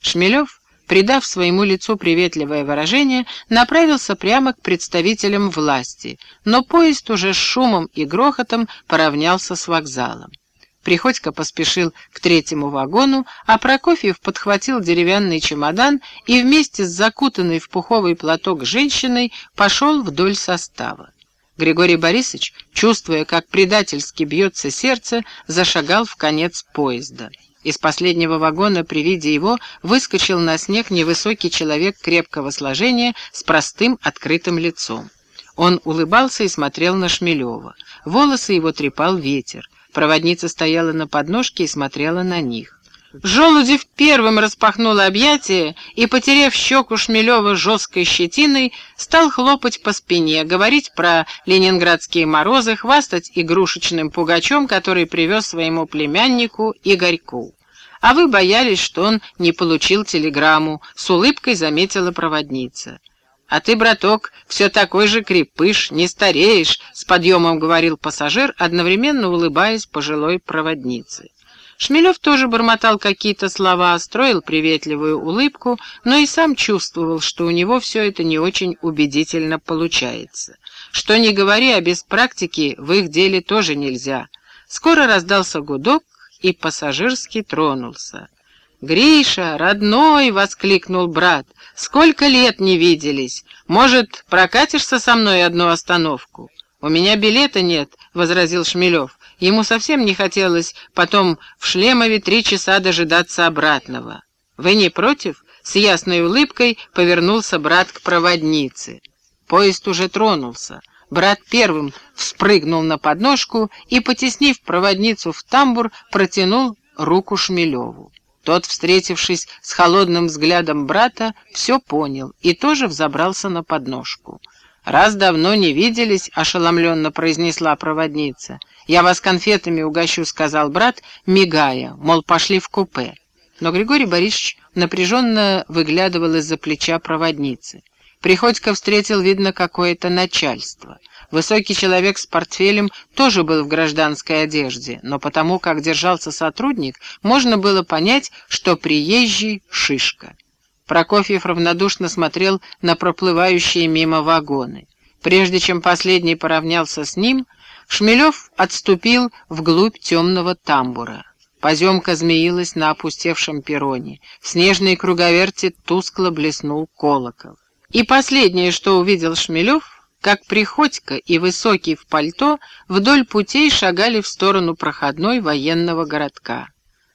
Шмелев придав своему лицу приветливое выражение, направился прямо к представителям власти, но поезд уже с шумом и грохотом поравнялся с вокзалом. Приходько поспешил к третьему вагону, а Прокофьев подхватил деревянный чемодан и вместе с закутанной в пуховый платок женщиной пошел вдоль состава. Григорий Борисович, чувствуя, как предательски бьется сердце, зашагал в конец поезда. Из последнего вагона при виде его выскочил на снег невысокий человек крепкого сложения с простым открытым лицом. Он улыбался и смотрел на Шмелева. Волосы его трепал ветер. Проводница стояла на подножке и смотрела на них. Желудев первым распахнул объятия и, потеряв щеку Шмелева жесткой щетиной, стал хлопать по спине, говорить про ленинградские морозы, хвастать игрушечным пугачом, который привез своему племяннику Игорьку. А вы боялись, что он не получил телеграмму, с улыбкой заметила проводница. «А ты, браток, все такой же крепыш, не стареешь», — с подъемом говорил пассажир, одновременно улыбаясь пожилой проводнице. Шмелев тоже бормотал какие-то слова, строил приветливую улыбку, но и сам чувствовал, что у него все это не очень убедительно получается. Что не говори, а без практики в их деле тоже нельзя. Скоро раздался гудок, и пассажирский тронулся. «Гриша, родной!» — воскликнул брат. «Сколько лет не виделись! Может, прокатишься со мной одну остановку?» «У меня билета нет», — возразил Шмелев. Ему совсем не хотелось потом в Шлемове три часа дожидаться обратного. «Вы не против?» — с ясной улыбкой повернулся брат к проводнице. Поезд уже тронулся. Брат первым вспрыгнул на подножку и, потеснив проводницу в тамбур, протянул руку Шмелеву. Тот, встретившись с холодным взглядом брата, все понял и тоже взобрался на подножку. «Раз давно не виделись», — ошеломленно произнесла проводница. «Я вас конфетами угощу», — сказал брат, мигая, мол, пошли в купе. Но Григорий Борисович напряженно выглядывал из-за плеча проводницы. Приходько встретил, видно, какое-то начальство. Высокий человек с портфелем тоже был в гражданской одежде, но потому, как держался сотрудник, можно было понять, что приезжий — шишка. Прокофьев равнодушно смотрел на проплывающие мимо вагоны. Прежде чем последний поравнялся с ним, Шмелев отступил вглубь темного тамбура. Поземка змеилась на опустевшем перроне. В снежной круговерти тускло блеснул колокол. И последнее, что увидел Шмелев, как Приходько и Высокий в пальто вдоль путей шагали в сторону проходной военного городка.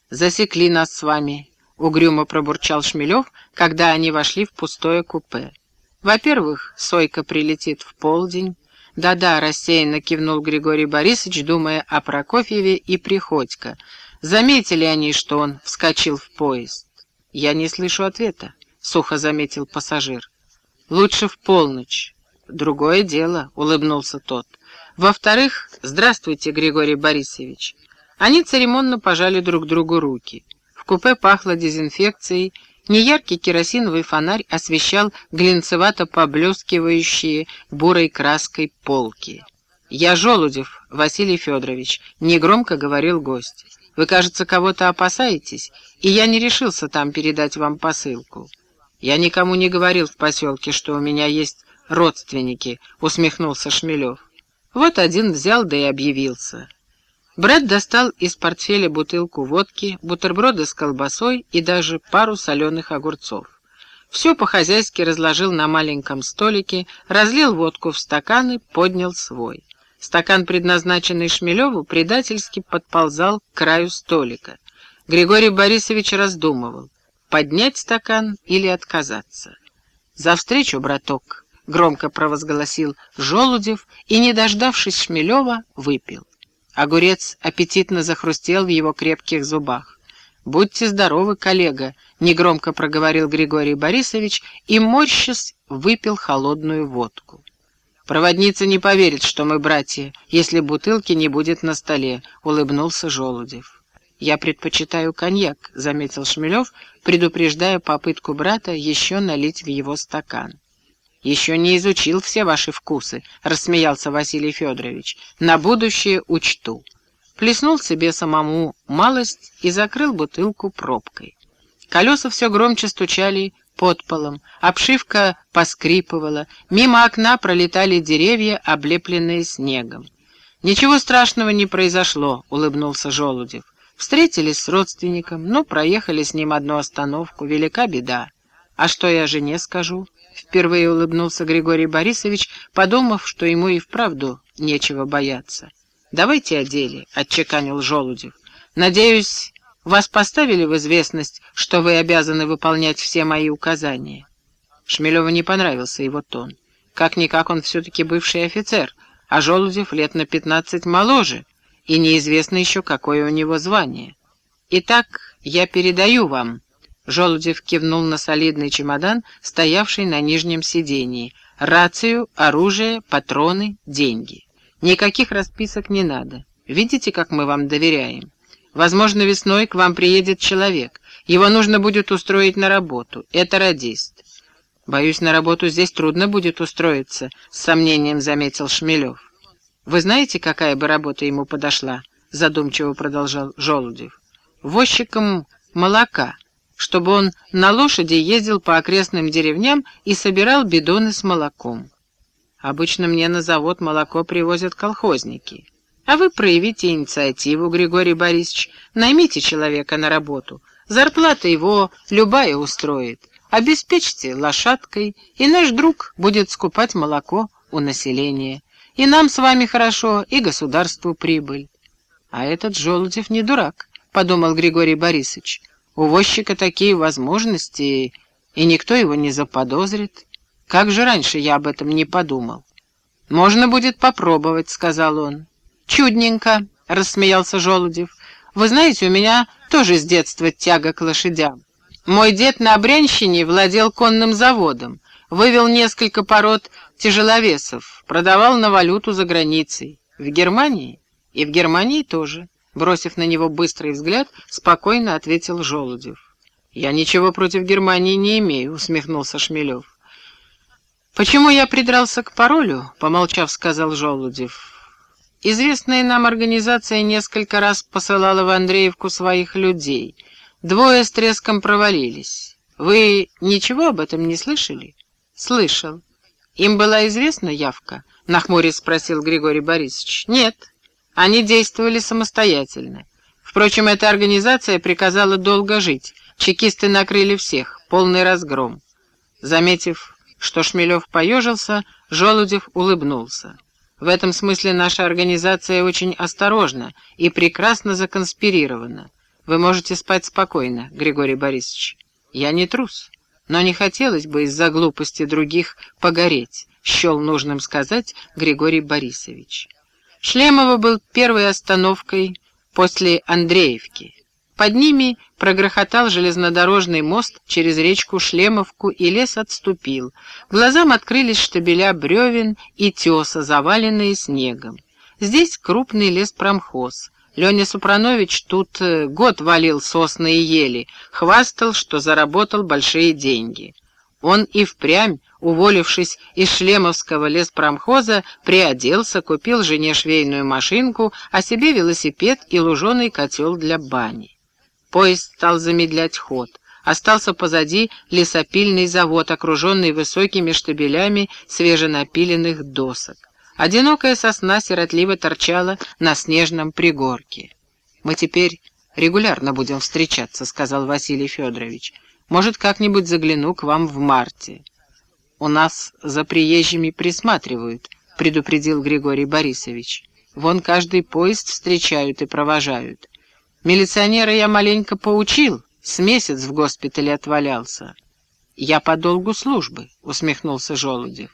«Засекли нас с вами», — угрюмо пробурчал Шмелев, когда они вошли в пустое купе. «Во-первых, Сойка прилетит в полдень». «Да-да», — рассеянно кивнул Григорий Борисович, думая о Прокофьеве и Приходько. «Заметили они, что он вскочил в поезд?» «Я не слышу ответа», — сухо заметил пассажир. «Лучше в полночь». «Другое дело», — улыбнулся тот. «Во-вторых, здравствуйте, Григорий Борисович». Они церемонно пожали друг другу руки. Купе пахло дезинфекцией, неяркий керосиновый фонарь освещал глинцевато поблескивающие бурой краской полки. «Я Желудев, Василий Федорович», — негромко говорил гость. «Вы, кажется, кого-то опасаетесь, и я не решился там передать вам посылку. Я никому не говорил в поселке, что у меня есть родственники», — усмехнулся Шмелев. Вот один взял да и объявился. Брэд достал из портфеля бутылку водки, бутерброды с колбасой и даже пару соленых огурцов. Все по-хозяйски разложил на маленьком столике, разлил водку в стаканы, поднял свой. Стакан, предназначенный Шмелеву, предательски подползал к краю столика. Григорий Борисович раздумывал, поднять стакан или отказаться. «За встречу, браток!» громко провозгласил Желудев и, не дождавшись Шмелева, выпил. Огурец аппетитно захрустел в его крепких зубах. «Будьте здоровы, коллега», — негромко проговорил Григорий Борисович и, морщась, выпил холодную водку. «Проводница не поверит, что мы братья, если бутылки не будет на столе», — улыбнулся Желудев. «Я предпочитаю коньяк», — заметил Шмелев, предупреждая попытку брата еще налить в его стакан. «Еще не изучил все ваши вкусы», — рассмеялся Василий Федорович. «На будущее учту». Плеснул себе самому малость и закрыл бутылку пробкой. Колеса все громче стучали под полом, обшивка поскрипывала, мимо окна пролетали деревья, облепленные снегом. «Ничего страшного не произошло», — улыбнулся Желудев. «Встретились с родственником, но проехали с ним одну остановку, велика беда. А что я жене скажу?» Впервые улыбнулся Григорий Борисович, подумав, что ему и вправду нечего бояться. «Давайте о деле», — отчеканил Желудев. «Надеюсь, вас поставили в известность, что вы обязаны выполнять все мои указания». Шмелеву не понравился его тон. Как-никак он все-таки бывший офицер, а Желудев лет на пятнадцать моложе, и неизвестно еще, какое у него звание. «Итак, я передаю вам», Желудев кивнул на солидный чемодан, стоявший на нижнем сидении. Рацию, оружие, патроны, деньги. Никаких расписок не надо. Видите, как мы вам доверяем? Возможно, весной к вам приедет человек. Его нужно будет устроить на работу. Это радист. Боюсь, на работу здесь трудно будет устроиться, с сомнением заметил Шмелев. Вы знаете, какая бы работа ему подошла? Задумчиво продолжал Желудев. Возчиком молока чтобы он на лошади ездил по окрестным деревням и собирал бидоны с молоком. Обычно мне на завод молоко привозят колхозники. А вы проявите инициативу, Григорий Борисович, наймите человека на работу. Зарплата его любая устроит. Обеспечьте лошадкой, и наш друг будет скупать молоко у населения. И нам с вами хорошо, и государству прибыль. А этот Желудев не дурак, — подумал Григорий Борисович. У возчика такие возможности, и никто его не заподозрит. Как же раньше я об этом не подумал? «Можно будет попробовать», — сказал он. «Чудненько», — рассмеялся Желудев. «Вы знаете, у меня тоже с детства тяга к лошадям. Мой дед на Брянщине владел конным заводом, вывел несколько пород тяжеловесов, продавал на валюту за границей. В Германии? И в Германии тоже. Бросив на него быстрый взгляд, спокойно ответил Желудев. «Я ничего против Германии не имею», — усмехнулся Шмелев. «Почему я придрался к паролю?» — помолчав, сказал Желудев. «Известная нам организация несколько раз посылала в Андреевку своих людей. Двое с треском провалились. Вы ничего об этом не слышали?» «Слышал. Им была известна явка?» — нахмурясь спросил Григорий Борисович. «Нет». Они действовали самостоятельно. Впрочем, эта организация приказала долго жить. Чекисты накрыли всех, полный разгром. Заметив что Шмелев поежился, Желудев улыбнулся. В этом смысле наша организация очень осторожна и прекрасно законспирирована. Вы можете спать спокойно, Григорий Борисович. Я не трус, но не хотелось бы из-за глупости других погореть, счел нужным сказать Григорий Борисович. Шлемово был первой остановкой после Андреевки. Под ними прогрохотал железнодорожный мост через речку Шлемовку, и лес отступил. Глазам открылись штабеля бревен и теса, заваленные снегом. Здесь крупный леспромхоз. Леня Супранович тут э, год валил сосны и ели, хвастал, что заработал большие деньги. Он и впрямь, уволившись из шлемовского леспромхоза, приоделся, купил жене швейную машинку, а себе велосипед и луженый котел для бани. Поезд стал замедлять ход. Остался позади лесопильный завод, окруженный высокими штабелями свеженапиленных досок. Одинокая сосна сиротливо торчала на снежном пригорке. «Мы теперь регулярно будем встречаться», — сказал Василий Федорович. «Может, как-нибудь загляну к вам в марте». «У нас за приезжими присматривают», — предупредил Григорий Борисович. «Вон каждый поезд встречают и провожают. Милиционера я маленько поучил, с месяц в госпитале отвалялся. Я по долгу службы, усмехнулся Желудев.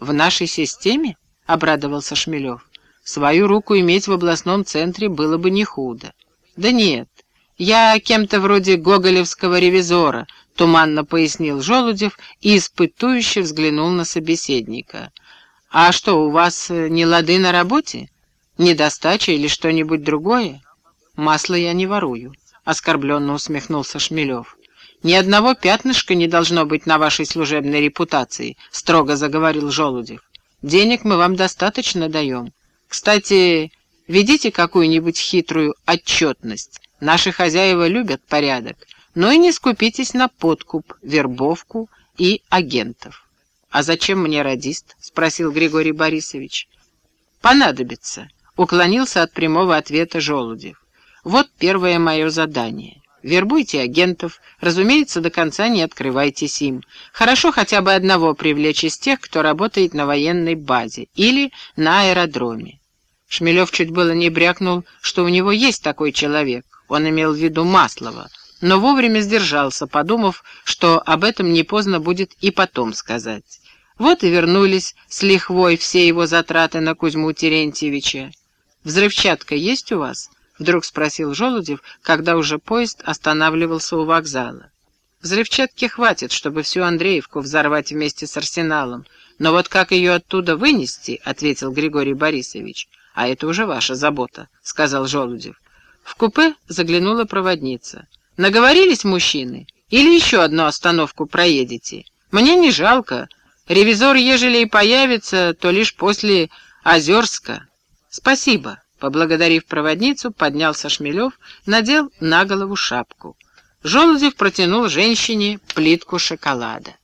В нашей системе? Обрадовался Шмелев. Свою руку иметь в областном центре было бы не худо. Да нет, я кем-то вроде гоголевского ревизора, туманно пояснил Желудев и испытующе взглянул на собеседника. «А что, у вас э, не лады на работе? Недостача или что-нибудь другое?» «Масло я не ворую», — оскорбленно усмехнулся Шмелев. «Ни одного пятнышка не должно быть на вашей служебной репутации», — строго заговорил Желудев. «Денег мы вам достаточно даем. Кстати, ведите какую-нибудь хитрую отчетность. Наши хозяева любят порядок, но и не скупитесь на подкуп, вербовку и агентов». «А зачем мне радист?» — спросил Григорий Борисович. «Понадобится», — уклонился от прямого ответа Желудев. Вот первое мое задание. Вербуйте агентов, разумеется, до конца не открывайтесь им. Хорошо хотя бы одного привлечь из тех, кто работает на военной базе или на аэродроме. Шмелев чуть было не брякнул, что у него есть такой человек. Он имел в виду Маслова, но вовремя сдержался, подумав, что об этом не поздно будет и потом сказать. Вот и вернулись с лихвой все его затраты на Кузьму Терентьевича. «Взрывчатка есть у вас?» — вдруг спросил Желудев, когда уже поезд останавливался у вокзала. «Взрывчатки хватит, чтобы всю Андреевку взорвать вместе с арсеналом. Но вот как ее оттуда вынести?» — ответил Григорий Борисович. «А это уже ваша забота», — сказал Желудев. В купе заглянула проводница. «Наговорились мужчины? Или еще одну остановку проедете? Мне не жалко. Ревизор, ежели и появится, то лишь после Озерска. Спасибо». Поблагодарив проводницу, поднялся Шмелев, надел на голову шапку. Желудев протянул женщине плитку шоколада.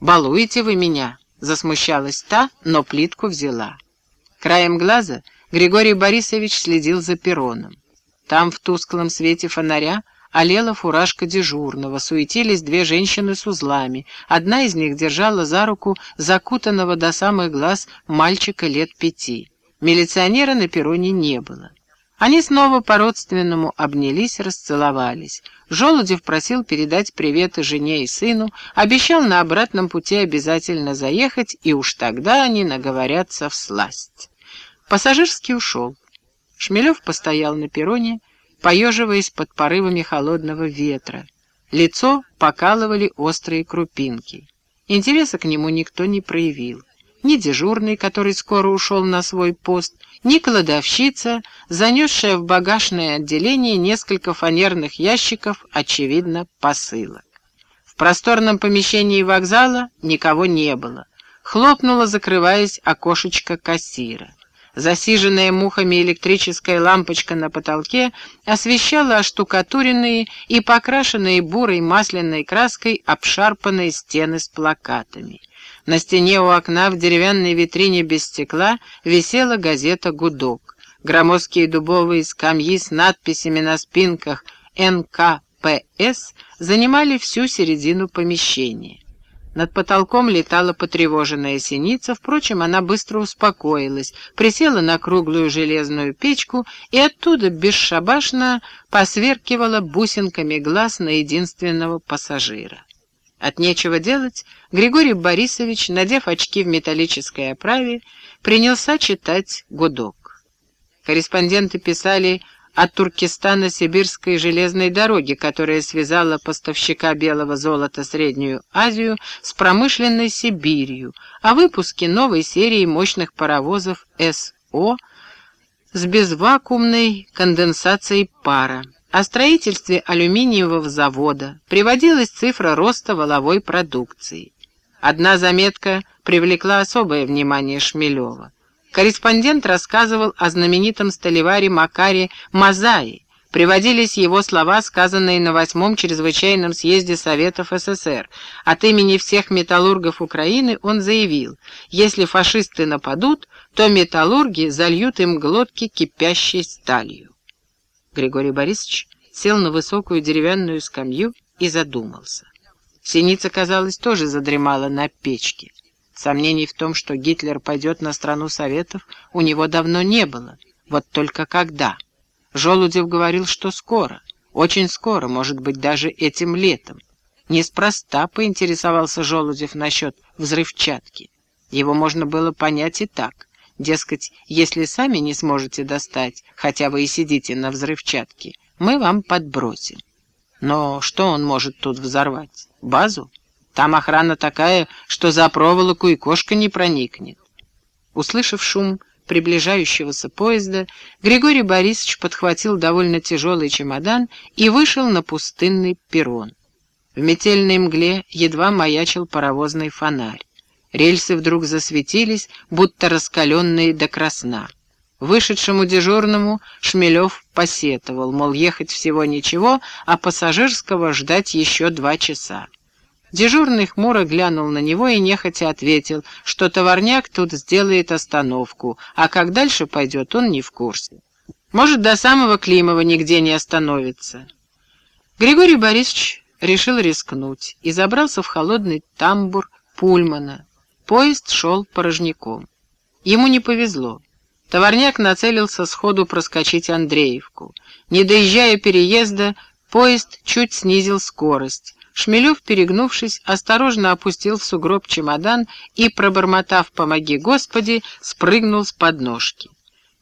«Балуете вы меня?» — засмущалась та, но плитку взяла. Краем глаза Григорий Борисович следил за перроном. Там в тусклом свете фонаря олела фуражка дежурного, суетились две женщины с узлами. Одна из них держала за руку закутанного до самых глаз мальчика лет пяти. Милиционера на перроне не было. Они снова по-родственному обнялись, расцеловались. Желудев просил передать приветы жене и сыну, обещал на обратном пути обязательно заехать, и уж тогда они наговорятся в сласть. Пассажирский ушел. Шмелев постоял на перроне, поеживаясь под порывами холодного ветра. Лицо покалывали острые крупинки. Интереса к нему никто не проявил ни дежурный, который скоро ушел на свой пост, ни кладовщица, занесшая в багажное отделение несколько фанерных ящиков, очевидно, посылок. В просторном помещении вокзала никого не было. Хлопнула, закрываясь, окошечко кассира. Засиженная мухами электрическая лампочка на потолке освещала оштукатуренные и покрашенные бурой масляной краской обшарпанные стены с плакатами. На стене у окна в деревянной витрине без стекла висела газета «Гудок». Громоздкие дубовые скамьи с надписями на спинках «НКПС» занимали всю середину помещения. Над потолком летала потревоженная синица, впрочем, она быстро успокоилась, присела на круглую железную печку и оттуда бесшабашно посверкивала бусинками глаз на единственного пассажира. От нечего делать, Григорий Борисович, надев очки в металлической оправе, принялся читать гудок. Корреспонденты писали от Туркестана Сибирской железной дороги, которая связала поставщика белого золота Среднюю Азию с промышленной Сибирью, о выпуске новой серии мощных паровозов СО с безвакуумной конденсацией пара, о строительстве алюминиевого завода, приводилась цифра роста воловой продукции. Одна заметка привлекла особое внимание Шмелева. Корреспондент рассказывал о знаменитом столеваре Макаре Мазаи. Приводились его слова, сказанные на восьмом чрезвычайном съезде Советов СССр. От имени всех металлургов Украины он заявил, если фашисты нападут, то металлурги зальют им глотки кипящей сталью. Григорий Борисович сел на высокую деревянную скамью и задумался. Синица, казалось, тоже задремала на печке. Сомнений в том, что Гитлер пойдет на страну Советов, у него давно не было. Вот только когда? Желудев говорил, что скоро, очень скоро, может быть, даже этим летом. Неспроста поинтересовался Желудев насчет взрывчатки. Его можно было понять и так. Дескать, если сами не сможете достать, хотя вы и сидите на взрывчатке, мы вам подбросим. Но что он может тут взорвать? Базу? Там охрана такая, что за проволоку и кошка не проникнет. Услышав шум приближающегося поезда, Григорий Борисович подхватил довольно тяжелый чемодан и вышел на пустынный перрон. В метельной мгле едва маячил паровозный фонарь. Рельсы вдруг засветились, будто раскаленные до красна. Вышедшему дежурному Шмелев посетовал, мол, ехать всего ничего, а пассажирского ждать еще два часа. Дежурный хмуро глянул на него и нехотя ответил, что товарняк тут сделает остановку, а как дальше пойдет, он не в курсе. Может, до самого Климова нигде не остановится. Григорий Борисович решил рискнуть и забрался в холодный тамбур Пульмана. Поезд шел порожняком. Ему не повезло. Товарняк нацелился сходу проскочить Андреевку. Не доезжая переезда, поезд чуть снизил скорость. Шмелев, перегнувшись, осторожно опустил в сугроб чемодан и, пробормотав «помоги, Господи», спрыгнул с подножки.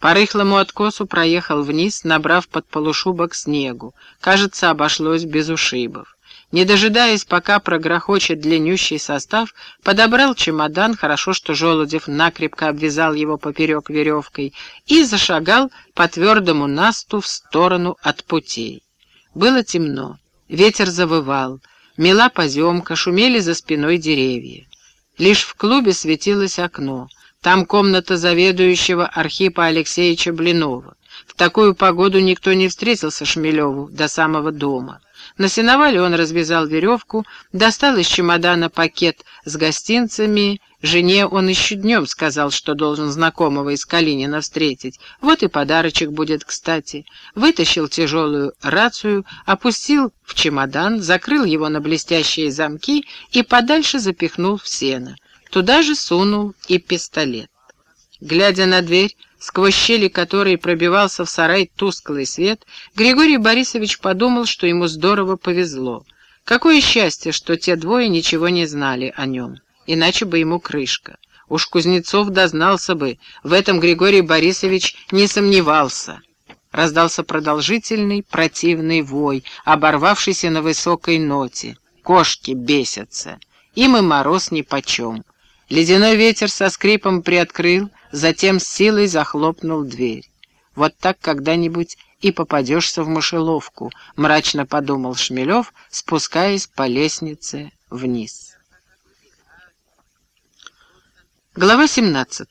По рыхлому откосу проехал вниз, набрав под полушубок снегу. Кажется, обошлось без ушибов. Не дожидаясь, пока прогрохочет длиннющий состав, подобрал чемодан, хорошо, что Желудев накрепко обвязал его поперек веревкой, и зашагал по твердому насту в сторону от путей. Было темно, ветер завывал, Мела поземка, шумели за спиной деревья. Лишь в клубе светилось окно. Там комната заведующего Архипа Алексеевича Блинова. В такую погоду никто не встретился Шмелеву до самого дома. На сеновале он развязал веревку, достал из чемодана пакет с гостинцами. Жене он еще днем сказал, что должен знакомого из Калинина встретить. Вот и подарочек будет кстати. Вытащил тяжелую рацию, опустил в чемодан, закрыл его на блестящие замки и подальше запихнул в сено. Туда же сунул и пистолет. Глядя на дверь, сквозь щели которой пробивался в сарай тусклый свет, Григорий Борисович подумал, что ему здорово повезло. Какое счастье, что те двое ничего не знали о нем, иначе бы ему крышка. Уж Кузнецов дознался бы, в этом Григорий Борисович не сомневался. Раздался продолжительный противный вой, оборвавшийся на высокой ноте. Кошки бесятся, им и мороз нипочем. Ледяной ветер со скрипом приоткрыл, затем с силой захлопнул дверь. «Вот так когда-нибудь и попадешься в мышеловку», — мрачно подумал Шмелев, спускаясь по лестнице вниз. Глава 17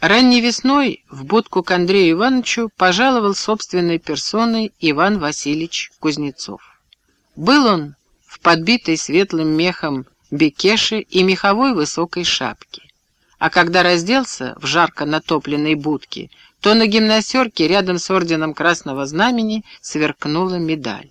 Ранней весной в будку к Андрею Ивановичу пожаловал собственной персоной Иван Васильевич Кузнецов. Был он в подбитой светлым мехом бекеше и меховой высокой шапке. А когда разделся в жарко натопленной будке, то на гимнастерке рядом с орденом Красного Знамени сверкнула медаль.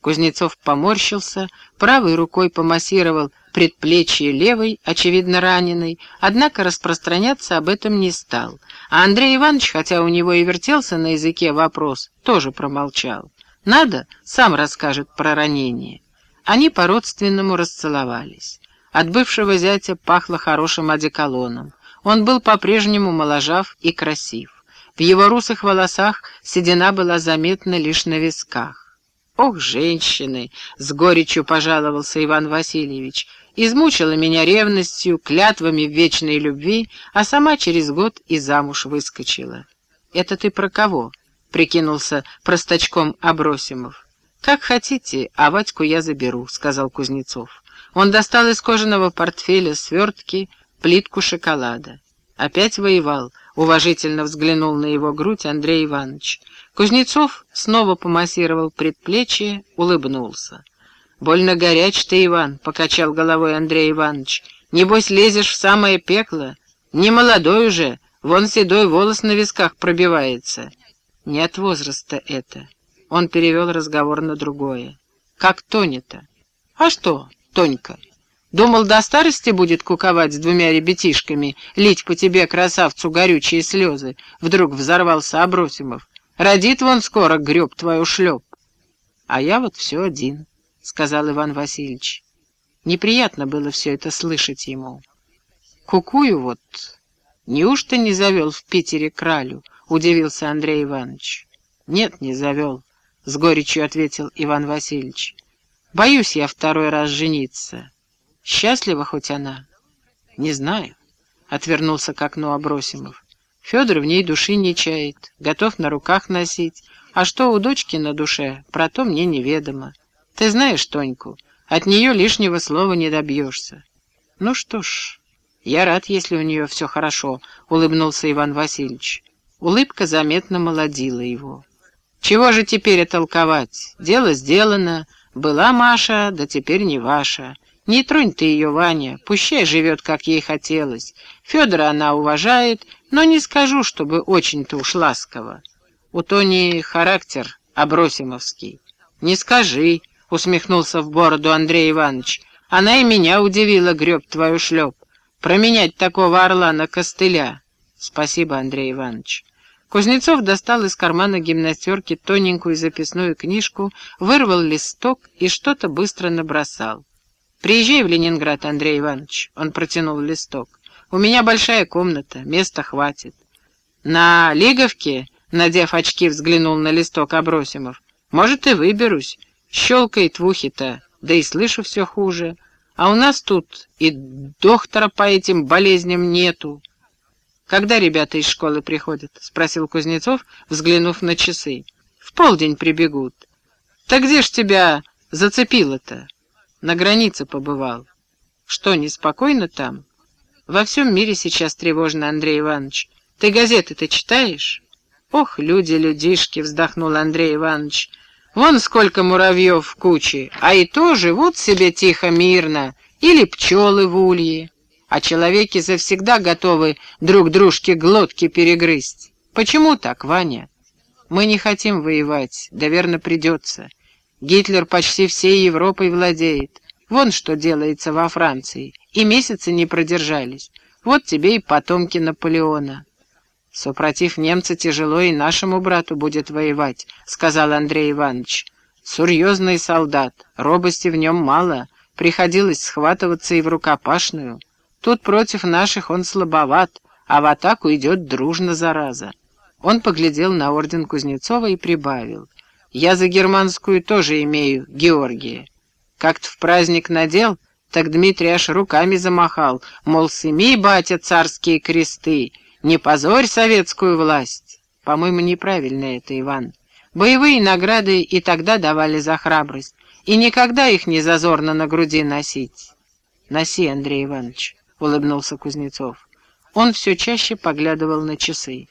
Кузнецов поморщился, правой рукой помассировал предплечье левой, очевидно раненой, однако распространяться об этом не стал. А Андрей Иванович, хотя у него и вертелся на языке вопрос, тоже промолчал. Надо, сам расскажет про ранение. Они по-родственному расцеловались. От бывшего зятя пахло хорошим одеколоном. Он был по-прежнему моложав и красив. В его русых волосах седина была заметна лишь на висках. «Ох, женщины!» — с горечью пожаловался Иван Васильевич. «Измучила меня ревностью, клятвами вечной любви, а сама через год и замуж выскочила». «Это ты про кого?» — прикинулся простачком Абросимов. «Как хотите, а Ватьку я заберу», — сказал Кузнецов. Он достал из кожаного портфеля свертки, плитку шоколада. Опять воевал, уважительно взглянул на его грудь Андрей Иванович. Кузнецов снова помассировал предплечье, улыбнулся. «Больно горяч ты, Иван», — покачал головой Андрей Иванович. «Небось, лезешь в самое пекло? Не молодой уже, вон седой волос на висках пробивается». «Не от возраста это». Он перевел разговор на другое. «Как Тоня-то?» «А что, Тонька?» Думал, до старости будет куковать с двумя ребятишками, лить по тебе, красавцу, горючие слезы. Вдруг взорвался Абросимов. Родит вон скоро, греб твою шлеп. А я вот все один, — сказал Иван Васильевич. Неприятно было все это слышать ему. Кукую вот. Неужто не завел в Питере кралю? — удивился Андрей Иванович. Нет, не завел, — с горечью ответил Иван Васильевич. Боюсь я второй раз жениться. Счастлива хоть она? Не знаю, — отвернулся к окну Абросимов. Федор в ней души не чает, готов на руках носить. А что у дочки на душе, про то мне неведомо. Ты знаешь Тоньку, от нее лишнего слова не добьешься. Ну что ж, я рад, если у нее все хорошо, — улыбнулся Иван Васильевич. Улыбка заметно молодила его. Чего же теперь толковать? Дело сделано. Была Маша, да теперь не ваша. Не тронь ты ее, Ваня, пущай живет, как ей хотелось. Федора она уважает, но не скажу, чтобы очень-то уж ласково. У Тони характер обросимовский. Не скажи, усмехнулся в бороду Андрей Иванович. Она и меня удивила, греб твою шлеп. Променять такого орла на костыля. Спасибо, Андрей Иванович. Кузнецов достал из кармана гимнастерки тоненькую записную книжку, вырвал листок и что-то быстро набросал. «Приезжай в Ленинград, Андрей Иванович», — он протянул листок. «У меня большая комната, места хватит». «На Лиговке?» — надев очки, взглянул на листок Абросимов. «Может, и выберусь. Щелкает в ухе-то, да и слышу все хуже. А у нас тут и доктора по этим болезням нету». «Когда ребята из школы приходят?» — спросил Кузнецов, взглянув на часы. «В полдень прибегут». «Так где ж тебя зацепило-то?» На границе побывал. Что, неспокойно там? Во всем мире сейчас тревожно, Андрей Иванович. Ты газеты-то читаешь? Ох, люди-людишки, вздохнул Андрей Иванович. Вон сколько муравьев в куче, а и то живут себе тихо, мирно, или пчелы в улье. А человеки завсегда готовы друг дружке глотки перегрызть. Почему так, Ваня? Мы не хотим воевать, да верно придется. Гитлер почти всей Европой владеет. Вон что делается во Франции. И месяцы не продержались. Вот тебе и потомки Наполеона. Супротив немца тяжело и нашему брату будет воевать, сказал Андрей Иванович. Серьезный солдат, робости в нем мало, приходилось схватываться и в рукопашную. Тут против наших он слабоват, а в атаку идет дружно зараза. Он поглядел на орден Кузнецова и прибавил. Я за германскую тоже имею, Георгия. Как-то в праздник надел, так Дмитрий аж руками замахал, мол, сыми, батя, царские кресты, не позорь советскую власть. По-моему, неправильно это, Иван. Боевые награды и тогда давали за храбрость, и никогда их не зазорно на груди носить. Носи, Андрей Иванович, — улыбнулся Кузнецов. Он все чаще поглядывал на часы.